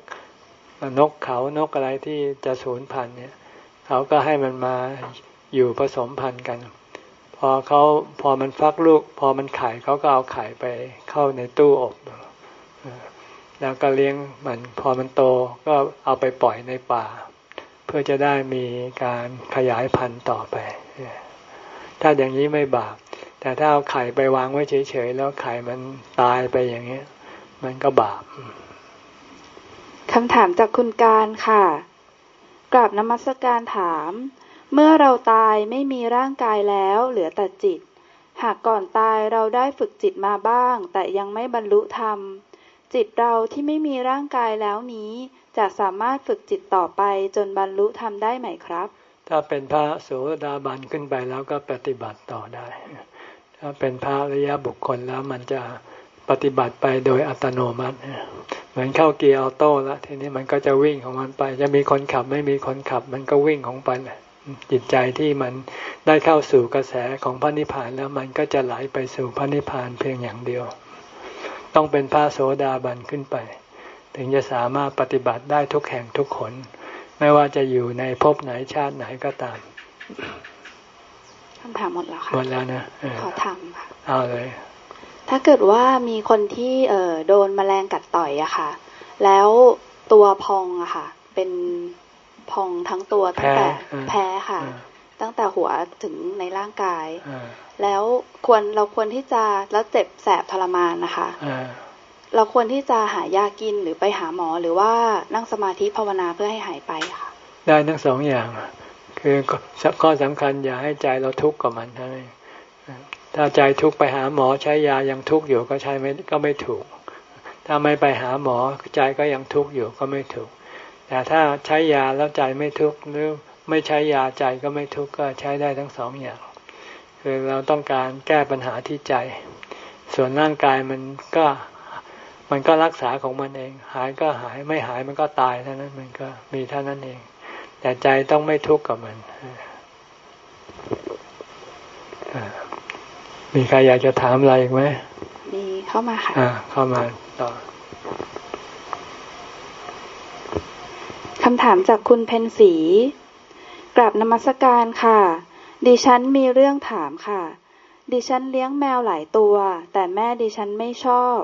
นกเขานกอะไรที่จะสูญพันธุ์เนี่ยเขาก็ให้มันมาอยู่ผสมพันธุ์กัน พอเขาพอมันฟักลูก พอมันไข่เขาก็เอาไข่ไปเข้าในตู้อบแล้วก็เลี้ยงมันพอมันโตก็เอาไปปล่อยในป่า เพื่อจะได้มีการขยายพันธุ์ต่อไป ถ้าอย่างนี้ไม่บาปแต่ถ้าเอาไข่ไปวางไว้เฉยๆแล้วไข่มันตายไปอย่างนี้มันก็บาป คำถามจากคุณการค่ะ กราบนมัสการถาม เมื่อเราตายไม่มีร่างกายแล้วเหลือแต่จิต หากก่อนตายเราได้ฝึกจิตมาบ้าง แต่ยังไม่บรรลุธรรม จิตเราที่ไม่มีร่างกายแล้วนี้ จะสามารถฝึกจิตต่อไปจนบรรลุธรรมได้ไหมครับ ถ้าเป็นพระโสดาบันขึ้นไปแล้วก็ปฏิบัติต่อได้ ถ้าเป็นพระระยะบุคคลแล้วมันจะ ปฏิบัติไปโดยอัตโนมัติ เหมือนเข้าเกียร์ออโต้แล้วทีนี้มันก็จะวิ่งของมันไป จะมีคนขับไม่มีคนขับ มันก็วิ่งของมันจิตใจที่มันได้เข้าสู่กระแสของพระนิพพานแล้วมันก็จะไหลไปสู่พระนิพพานเพียงอย่างเดียว ต้องเป็นพระโสดาบันขึ้นไป ถึงจะสามารถปฏิบัติได้ทุกแห่งทุกคน ไม่ว่าจะอยู่ในภพไหนชาติไหนก็ตามคำถามหมดแล้วค่ะหมดแล้วนะขอทำค่ะเอาเลย ถ้าเกิดว่ามีคนที่เออโดนแมลงกัดต่อยอะค่ะ แล้วตัวพองอะค่ะ เป็นพองทั้งตัวตั้งแต่แพ้ค่ะ ตั้งแต่หัวถึงในร่างกาย แล้วควรเราควรที่จะแล้วเจ็บแสบทรมานนะคะเราควรที่จะหายากินหรือไปหาหมอหรือว่านั่งสมาธิภาวนาเพื่อให้หายไปค่ะ ได้ทั้งสองอย่าง คือข้อสำคัญอย่าให้ใจเราทุกข์กับมันเท่านั้น ถ้าใจทุกข์ไปหาหมอใช้ยายังทุกข์อยู่ก็ใช้ไม่ก็ไม่ถูก ถ้าไม่ไปหาหมอใจก็ยังทุกข์อยู่ก็ไม่ถูก แต่ถ้าใช้ยาแล้วใจไม่ทุกข์หรือไม่ใช้ยาใจก็ไม่ทุกข์ก็ใช้ได้ทั้งสองอย่าง คือเราต้องการแก้ปัญหาที่ใจ ส่วนร่างกายมันก็มันก็รักษาของมันเอง หายก็หายไม่หายมันก็ตายเท่านั้นมันก็มีเท่านั้นเอง แต่ใจต้องไม่ทุกข์กับมัน มีใครอยากจะถามอะไรอีกไหมมีเข้ามาค่ะอ่าเข้ามาต่อคำถามจากคุณเพนสีกราบนมัสการค่ะ ดิฉันมีเรื่องถามค่ะ ดิฉันเลี้ยงแมวหลายตัว แต่แม่ดิฉันไม่ชอบ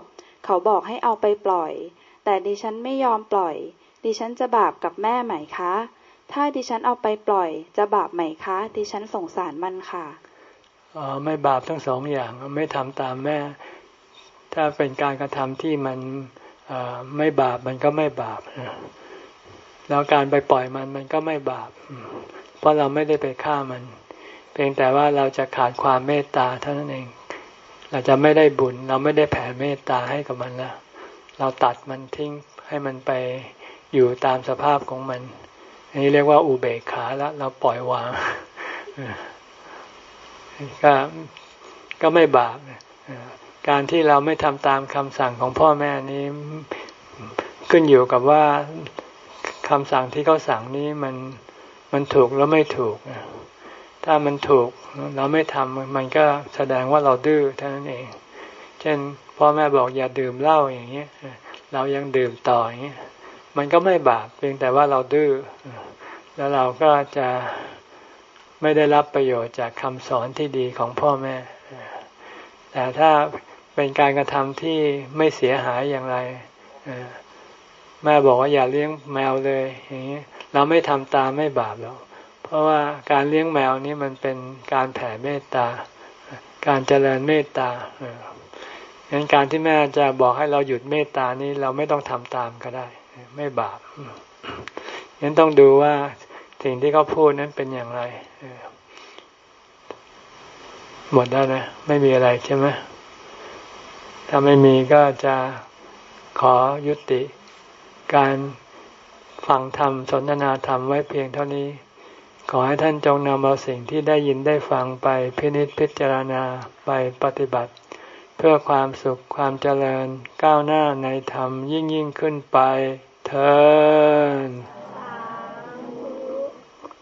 เขาบอกให้เอาไปปล่อย แต่ดิฉันไม่ยอมปล่อย ดิฉันจะบาปกับแม่ไหมคะ ถ้าดิฉันเอาไปปล่อย จะบาปไหมคะ ดิฉันสงสารมันค่ะ ไม่บาปทั้งสองอย่างไม่ทำตามแม่ ถ้าเป็นการกระทำที่มันไม่บาปมันก็ไม่บาปแล้วการไปปล่อยมันมันก็ไม่บาป เพราะเราไม่ได้ไปฆ่ามัน เพียงแต่ว่าเราจะขาดความเมตตาเท่านั้นเอง เราจะไม่ได้บุญ เราไม่ได้แผ่เมตตาให้กับมันแล้วเราตัดมันทิ้งให้มันไปอยู่ตามสภาพของมัน อันนี้เรียกว่าอุเบกขาแล้วเราปล่อยวาง ก็ก็ไม่บาปการที่เราไม่ทำตามคำสั่งของพ่อแม่นี้ขึ้นอยู่กับว่าคำสั่งที่เขาสั่งนี้มันมันถูกแล้วไม่ถูก ถ้ามันถูกเราไม่ทำมันก็แสดงว่าเราดื้อเท่านั้นเอง เช่น พ่อแม่บอกอย่าดื่มเหล้าอย่างเงี้ยเรายังดื่มต่ออย่างเงี้ยมันก็ไม่บาปเพียงแต่ว่าเราดื้อแล้วเราก็จะ ไม่ได้รับประโยชน์จากคำสอนที่ดีของพ่อแม่ แต่ถ้าเป็นการกระทำที่ไม่เสียหายอย่างไรแม่บอกว่าอย่าเลี้ยงแมวเลยอย่างนี้เราไม่ทำตามไม่บาปหรอกเพราะว่าการเลี้ยงแมวนี้มันเป็นการแผ่เมตตา การเจริญเมตตางั้นการที่แม่จะบอกให้เราหยุดเมตตานี้เราไม่ต้องทำตามก็ได้ ไม่บาปงั้นต้องดูว่า สิ่งที่เขาพูดนั้นเป็นอย่างไรหมดแล้วนะไม่มีอะไรใช่ไหมถ้าไม่มีก็จะขอยุติ การฟังธรรมสนทนาธรรมไว้เพียงเท่านี้ ขอให้ท่านจงนำเอาสิ่งที่ได้ยินได้ฟังไปพินิจพิจารณาไปปฏิบัติ เพื่อความสุขความเจริญก้าวหน้าในธรรมยิ่งยิ่งขึ้นไปเธอ